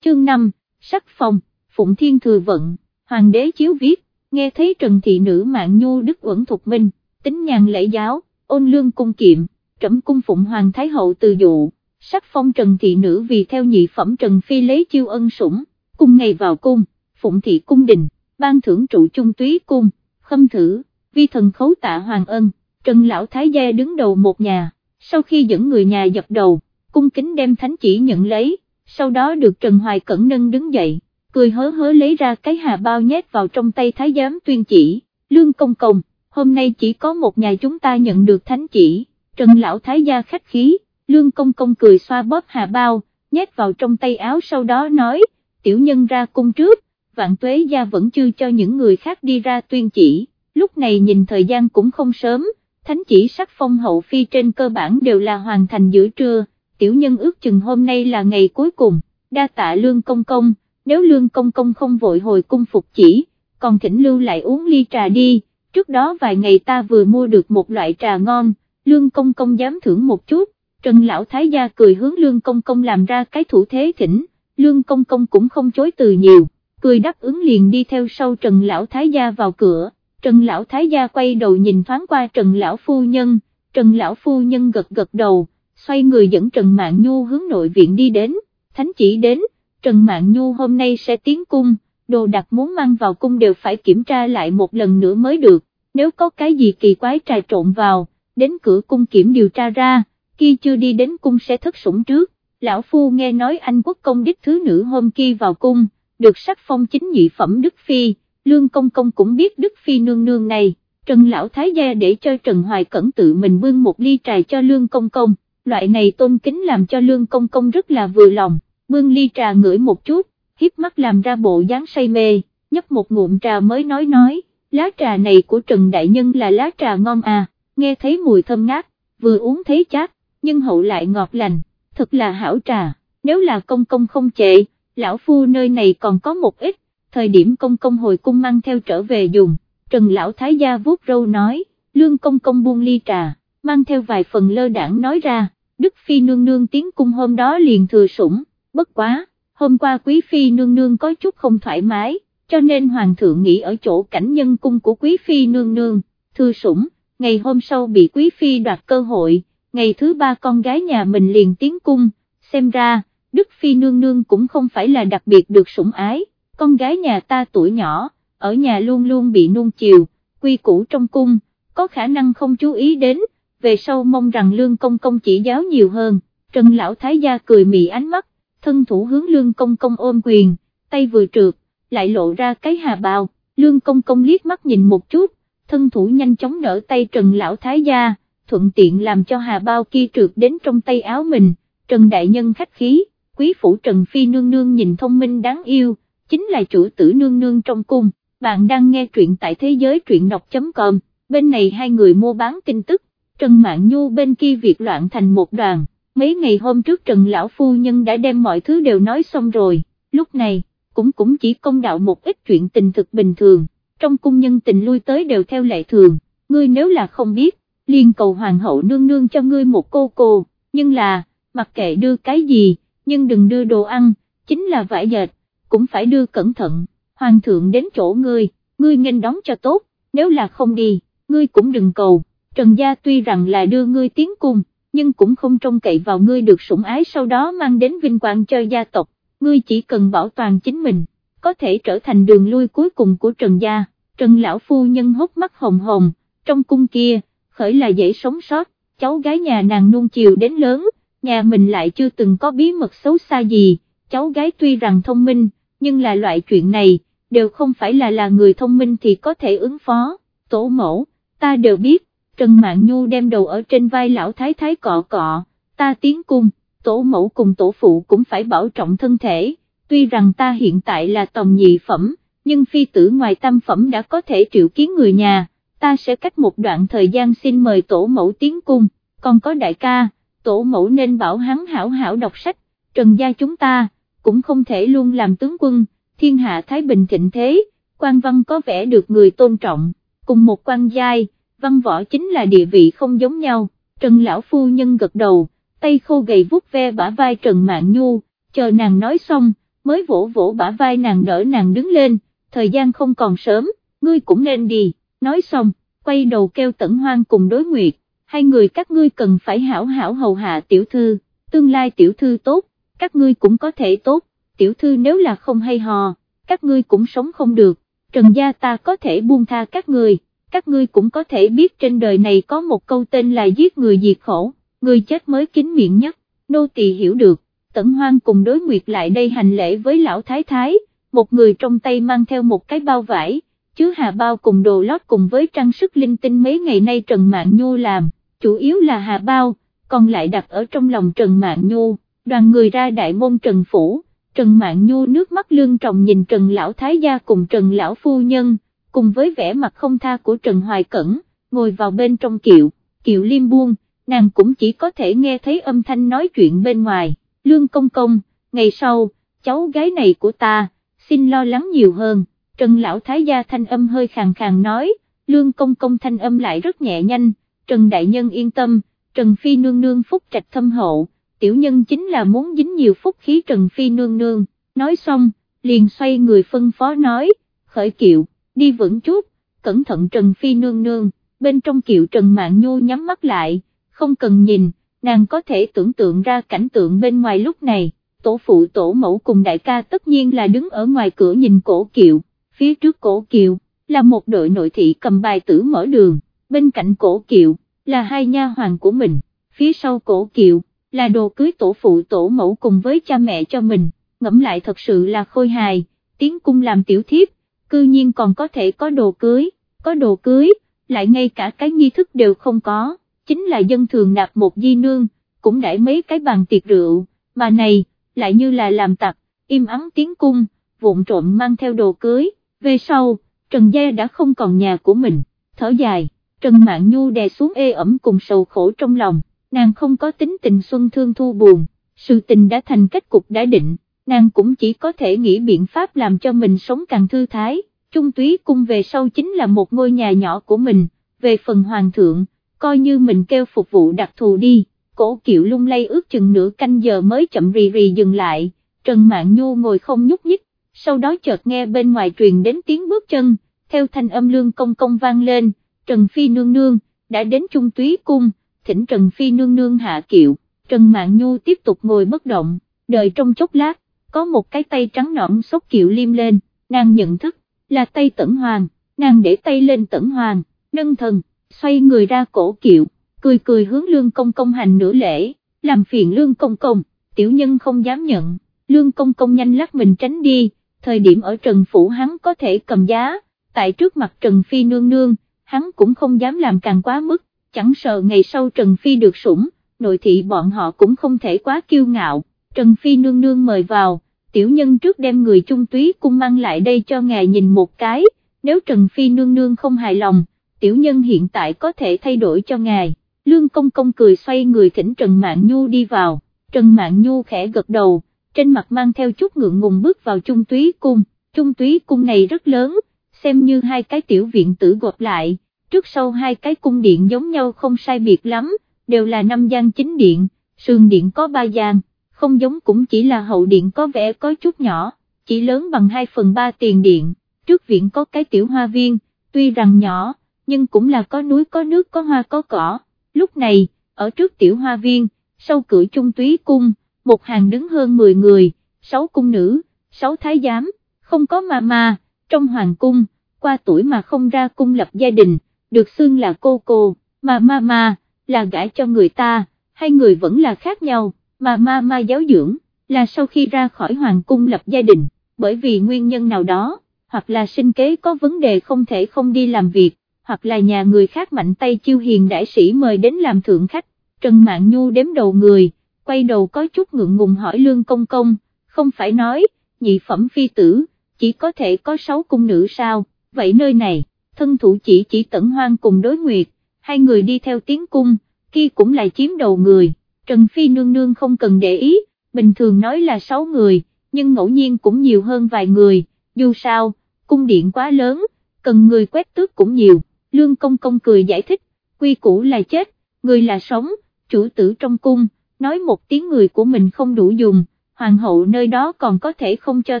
Chương 5, sắc phong, Phụng Thiên Thừa Vận, Hoàng đế chiếu viết, nghe thấy Trần Thị Nữ Mạng Nhu Đức Uẩn Thục Minh, tính nhàn lễ giáo, ôn lương cung kiệm, trẫm cung Phụng Hoàng Thái Hậu từ dụ, sắc phong Trần Thị Nữ vì theo nhị phẩm Trần Phi lấy chiêu ân sủng, cùng ngày vào cung, Phụng Thị Cung Đình, ban thưởng trụ trung túy cung khâm thử, vi thần khấu tạ hoàng ân, Trần Lão Thái Gia đứng đầu một nhà, sau khi dẫn người nhà dập đầu, cung kính đem thánh chỉ nhận lấy, sau đó được Trần Hoài Cẩn nâng đứng dậy, cười hớ hớ lấy ra cái hà bao nhét vào trong tay Thái Giám tuyên chỉ, lương công công, hôm nay chỉ có một nhà chúng ta nhận được thánh chỉ, Trần Lão Thái Gia khách khí, lương công công cười xoa bóp hà bao, nhét vào trong tay áo sau đó nói, tiểu nhân ra cung trước, vạn tuế gia vẫn chưa cho những người khác đi ra tuyên chỉ, lúc này nhìn thời gian cũng không sớm, thánh chỉ sắc phong hậu phi trên cơ bản đều là hoàn thành giữa trưa, tiểu nhân ước chừng hôm nay là ngày cuối cùng, đa tạ lương công công, nếu lương công công không vội hồi cung phục chỉ, còn thỉnh lưu lại uống ly trà đi, trước đó vài ngày ta vừa mua được một loại trà ngon, lương công công dám thưởng một chút, Trần Lão Thái Gia cười hướng lương công công làm ra cái thủ thế thỉnh, lương công công cũng không chối từ nhiều cười đáp ứng liền đi theo sau Trần Lão Thái Gia vào cửa, Trần Lão Thái Gia quay đầu nhìn thoáng qua Trần Lão Phu Nhân, Trần Lão Phu Nhân gật gật đầu, xoay người dẫn Trần Mạn Nhu hướng nội viện đi đến, thánh chỉ đến, Trần Mạn Nhu hôm nay sẽ tiến cung, đồ đặt muốn mang vào cung đều phải kiểm tra lại một lần nữa mới được, nếu có cái gì kỳ quái trà trộn vào, đến cửa cung kiểm điều tra ra, Khi chưa đi đến cung sẽ thất sủng trước, lão phu nghe nói anh quốc công đích thứ nữ hôm kia vào cung, được sắc phong chính nhị phẩm Đức Phi, Lương Công Công cũng biết Đức Phi nương nương này, Trần Lão Thái Gia để cho Trần Hoài Cẩn tự mình bưng một ly trà cho Lương Công Công, loại này tôn kính làm cho Lương Công Công rất là vừa lòng, bưng ly trà ngửi một chút, hiếp mắt làm ra bộ dáng say mê, nhấp một ngụm trà mới nói nói, lá trà này của Trần Đại Nhân là lá trà ngon à, nghe thấy mùi thơm ngát, vừa uống thấy chát, nhưng hậu lại ngọt lành, thật là hảo trà, nếu là công công không chệ, lão phu nơi này còn có một ít, thời điểm công công hồi cung mang theo trở về dùng, Trần Lão Thái Gia vuốt râu nói, lương công công buông ly trà, mang theo vài phần lơ đảng nói ra, Đức Phi nương nương tiến cung hôm đó liền thừa sủng, bất quá, hôm qua Quý Phi nương nương có chút không thoải mái, cho nên Hoàng thượng nghỉ ở chỗ cảnh nhân cung của Quý Phi nương nương, thừa sủng, ngày hôm sau bị Quý Phi đoạt cơ hội, ngày thứ ba con gái nhà mình liền tiến cung, xem ra, Đức Phi nương nương cũng không phải là đặc biệt được sủng ái, con gái nhà ta tuổi nhỏ, ở nhà luôn luôn bị nuông chiều, quy củ trong cung, có khả năng không chú ý đến, về sau mong rằng lương công công chỉ giáo nhiều hơn, Trần Lão Thái Gia cười mị ánh mắt, thân thủ hướng lương công công ôm quyền, tay vừa trượt, lại lộ ra cái hà bào, lương công công liếc mắt nhìn một chút, thân thủ nhanh chóng nở tay Trần Lão Thái Gia, thuận tiện làm cho hà bao kia trượt đến trong tay áo mình, Trần Đại Nhân khách khí, quý phủ Trần Phi nương nương nhìn thông minh đáng yêu, chính là chủ tử nương nương trong cung, bạn đang nghe truyện tại thế giới truyện đọc.com, bên này hai người mua bán tin tức, Trần mạng Nhu bên kia việc loạn thành một đoàn, mấy ngày hôm trước Trần Lão Phu Nhân đã đem mọi thứ đều nói xong rồi, lúc này, cũng cũng chỉ công đạo một ít chuyện tình thực bình thường, trong cung nhân tình lui tới đều theo lệ thường, ngươi nếu là không biết, liền cầu hoàng hậu nương nương cho ngươi một cô cô, nhưng là, mặc kệ đưa cái gì, nhưng đừng đưa đồ ăn, chính là vải dệt, cũng phải đưa cẩn thận, hoàng thượng đến chỗ ngươi, ngươi nghênh đóng cho tốt, nếu là không đi, ngươi cũng đừng cầu, Trần Gia tuy rằng là đưa ngươi tiến cung, nhưng cũng không trông cậy vào ngươi được sủng ái sau đó mang đến vinh quang cho gia tộc, ngươi chỉ cần bảo toàn chính mình, có thể trở thành đường lui cuối cùng của Trần Gia, Trần Lão Phu Nhân hốc mắt hồng hồng, trong cung kia, khởi là dễ sống sót, cháu gái nhà nàng nuông chiều đến lớn, nhà mình lại chưa từng có bí mật xấu xa gì, cháu gái tuy rằng thông minh, nhưng là loại chuyện này, đều không phải là là người thông minh thì có thể ứng phó, tổ mẫu, ta đều biết, Trần Mạn Nhu đem đầu ở trên vai lão thái thái cọ cọ, ta tiến cung, tổ mẫu cùng tổ phụ cũng phải bảo trọng thân thể, tuy rằng ta hiện tại là tòng nhị phẩm, nhưng phi tử ngoài tam phẩm đã có thể triệu kiến người nhà, ta sẽ cách một đoạn thời gian xin mời tổ mẫu tiến cung, còn có đại ca, tổ mẫu nên bảo hắn hảo hảo đọc sách, trần gia chúng ta, cũng không thể luôn làm tướng quân, thiên hạ Thái Bình thịnh thế, quan văn có vẻ được người tôn trọng, cùng một quan giai, văn võ chính là địa vị không giống nhau, Trần Lão Phu Nhân gật đầu, tay khô gầy vuốt ve bả vai Trần Mạng Nhu, chờ nàng nói xong, mới vỗ vỗ bả vai nàng đỡ nàng đứng lên, thời gian không còn sớm, ngươi cũng nên đi, nói xong, quay đầu kêu tẩn hoang cùng đối nguyệt, hai người các ngươi cần phải hảo hảo hầu hạ tiểu thư, tương lai tiểu thư tốt, các ngươi cũng có thể tốt, tiểu thư nếu là không hay hò, các ngươi cũng sống không được, trần gia ta có thể buông tha các ngươi, các ngươi cũng có thể biết trên đời này có một câu tên là giết người diệt khổ, người chết mới kín miệng nhất, nô tỳ hiểu được, tẩn hoang cùng đối nguyệt lại đây hành lễ với lão thái thái, một người trong tay mang theo một cái bao vải, chứa hà bao cùng đồ lót cùng với trang sức linh tinh mấy ngày nay Trần mạng Nhu làm, chủ yếu là hà bao, còn lại đặt ở trong lòng Trần mạng Nhu, đoàn người ra đại môn Trần Phủ, Trần Mạn Nhu nước mắt lương trọng nhìn Trần Lão Thái Gia cùng Trần Lão Phu Nhân, cùng với vẻ mặt không tha của Trần Hoài Cẩn, ngồi vào bên trong kiệu, kiệu liêm buông, nàng cũng chỉ có thể nghe thấy âm thanh nói chuyện bên ngoài, lương công công, ngày sau, cháu gái này của ta, xin lo lắng nhiều hơn, Trần Lão Thái Gia thanh âm hơi khàn khàn nói, lương công công thanh âm lại rất nhẹ nhanh, Trần Đại Nhân yên tâm, Trần Phi nương nương phúc trạch thâm hậu, tiểu nhân chính là muốn dính nhiều phúc khí Trần Phi nương nương, nói xong, liền xoay người phân phó nói, khởi kiệu, đi vững chút, cẩn thận Trần Phi nương nương, bên trong kiệu Trần Mạng Nhô nhắm mắt lại, không cần nhìn, nàng có thể tưởng tượng ra cảnh tượng bên ngoài lúc này, tổ phụ tổ mẫu cùng đại ca tất nhiên là đứng ở ngoài cửa nhìn cổ kiệu, phía trước cổ kiệu, là một đội nội thị cầm bài tử mở đường, bên cạnh cổ kiệu, là hai nha hoàng của mình, phía sau cổ kiệu, là đồ cưới tổ phụ tổ mẫu cùng với cha mẹ cho mình, ngẫm lại thật sự là khôi hài, tiếng cung làm tiểu thiếp, cư nhiên còn có thể có đồ cưới, có đồ cưới, lại ngay cả cái nghi thức đều không có, chính là dân thường nạp một di nương, cũng đãi mấy cái bàn tiệc rượu, mà này, lại như là làm tặc, im ắng tiếng cung, vụn trộm mang theo đồ cưới, về sau, Trần Gia đã không còn nhà của mình, thở dài, Trần Mạn Nhu đè xuống ê ẩm cùng sầu khổ trong lòng, nàng không có tính tình xuân thương thu buồn, sự tình đã thành kết cục đã định, nàng cũng chỉ có thể nghĩ biện pháp làm cho mình sống càng thư thái, trung túy cung về sau chính là một ngôi nhà nhỏ của mình, về phần hoàng thượng, coi như mình kêu phục vụ đặc thù đi, cổ kiệu lung lay ước chừng nửa canh giờ mới chậm rì rì dừng lại, Trần Mạn Nhu ngồi không nhúc nhích, sau đó chợt nghe bên ngoài truyền đến tiếng bước chân, theo thanh âm lương công công vang lên, Trần Phi nương nương, đã đến trung túy cung, thỉnh Trần Phi nương nương hạ kiệu, Trần Mạn Nhu tiếp tục ngồi bất động, đợi trong chốc lát, có một cái tay trắng nõn xốc kiệu liêm lên, nàng nhận thức, là tay tẩn hoàng, nàng để tay lên tẩn hoàng, nâng thần, xoay người ra cổ kiệu, cười cười hướng lương công công hành nửa lễ, làm phiền lương công công, tiểu nhân không dám nhận, lương công công nhanh lắc mình tránh đi, thời điểm ở Trần Phủ hắn có thể cầm giá, tại trước mặt Trần Phi nương nương, hắn cũng không dám làm càng quá mức, chẳng sợ ngày sau Trần Phi được sủng, nội thị bọn họ cũng không thể quá kiêu ngạo, Trần Phi nương nương mời vào, tiểu nhân trước đem người trung túy cung mang lại đây cho ngài nhìn một cái, nếu Trần Phi nương nương không hài lòng, tiểu nhân hiện tại có thể thay đổi cho ngài, lương công công cười xoay người thỉnh Trần Mạn Nhu đi vào, Trần Mạn Nhu khẽ gật đầu, trên mặt mang theo chút ngượng ngùng bước vào trung túy cung, trung túy cung này rất lớn, xem như hai cái tiểu viện tử gộp lại, trước sau hai cái cung điện giống nhau không sai biệt lắm, đều là năm gian chính điện, sườn điện có ba gian, không giống cũng chỉ là hậu điện có vẻ có chút nhỏ, chỉ lớn bằng 2 phần 3 tiền điện, trước viện có cái tiểu hoa viên, tuy rằng nhỏ, nhưng cũng là có núi có nước có hoa có cỏ, lúc này, ở trước tiểu hoa viên, sau cửa trung túy cung, một hàng đứng hơn 10 người, 6 cung nữ, 6 thái giám, không có mà mà, trong hoàng cung, qua tuổi mà không ra cung lập gia đình, được xưng là cô cô, mà ma ma, là gãi cho người ta, hai người vẫn là khác nhau, mà ma ma giáo dưỡng, là sau khi ra khỏi hoàng cung lập gia đình, bởi vì nguyên nhân nào đó, hoặc là sinh kế có vấn đề không thể không đi làm việc, hoặc là nhà người khác mạnh tay chiêu hiền đại sĩ mời đến làm thượng khách, Trần Mạn Nhu đếm đầu người, quay đầu có chút ngượng ngùng hỏi Lương Công Công, không phải nói, nhị phẩm phi tử, chỉ có thể có sáu cung nữ sao, vậy nơi này, thân thủ chỉ chỉ tẩn hoang cùng đối nguyệt, hai người đi theo tiếng cung, kia cũng là chiếm đầu người, Trần Phi nương nương không cần để ý, bình thường nói là sáu người, nhưng ngẫu nhiên cũng nhiều hơn vài người, dù sao, cung điện quá lớn, cần người quét tước cũng nhiều, Lương Công Công cười giải thích, quy củ là chết, người là sống, chủ tử trong cung, nói một tiếng người của mình không đủ dùng, hoàng hậu nơi đó còn có thể không cho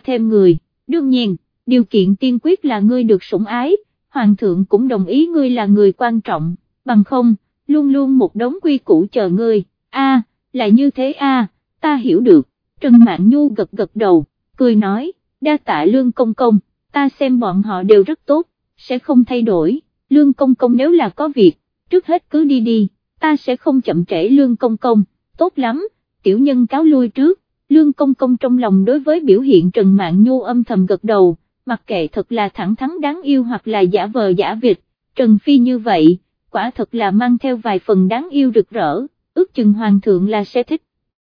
thêm người, đương nhiên, điều kiện tiên quyết là ngươi được sủng ái, hoàng thượng cũng đồng ý ngươi là người quan trọng, bằng không, luôn luôn một đống quy củ chờ ngươi, a là như thế a ta hiểu được, Trần Mạn Nhu gật gật đầu, cười nói, đa tạ lương công công, ta xem bọn họ đều rất tốt, sẽ không thay đổi, lương công công nếu là có việc, trước hết cứ đi đi, ta sẽ không chậm trễ lương công công, tốt lắm, tiểu nhân cáo lui trước, lương công công trong lòng đối với biểu hiện Trần Mạn Nhu âm thầm gật đầu, mặc kệ thật là thẳng thắn đáng yêu hoặc là giả vờ giả vịt, Trần Phi như vậy, quả thật là mang theo vài phần đáng yêu rực rỡ, ước chừng hoàng thượng là sẽ thích.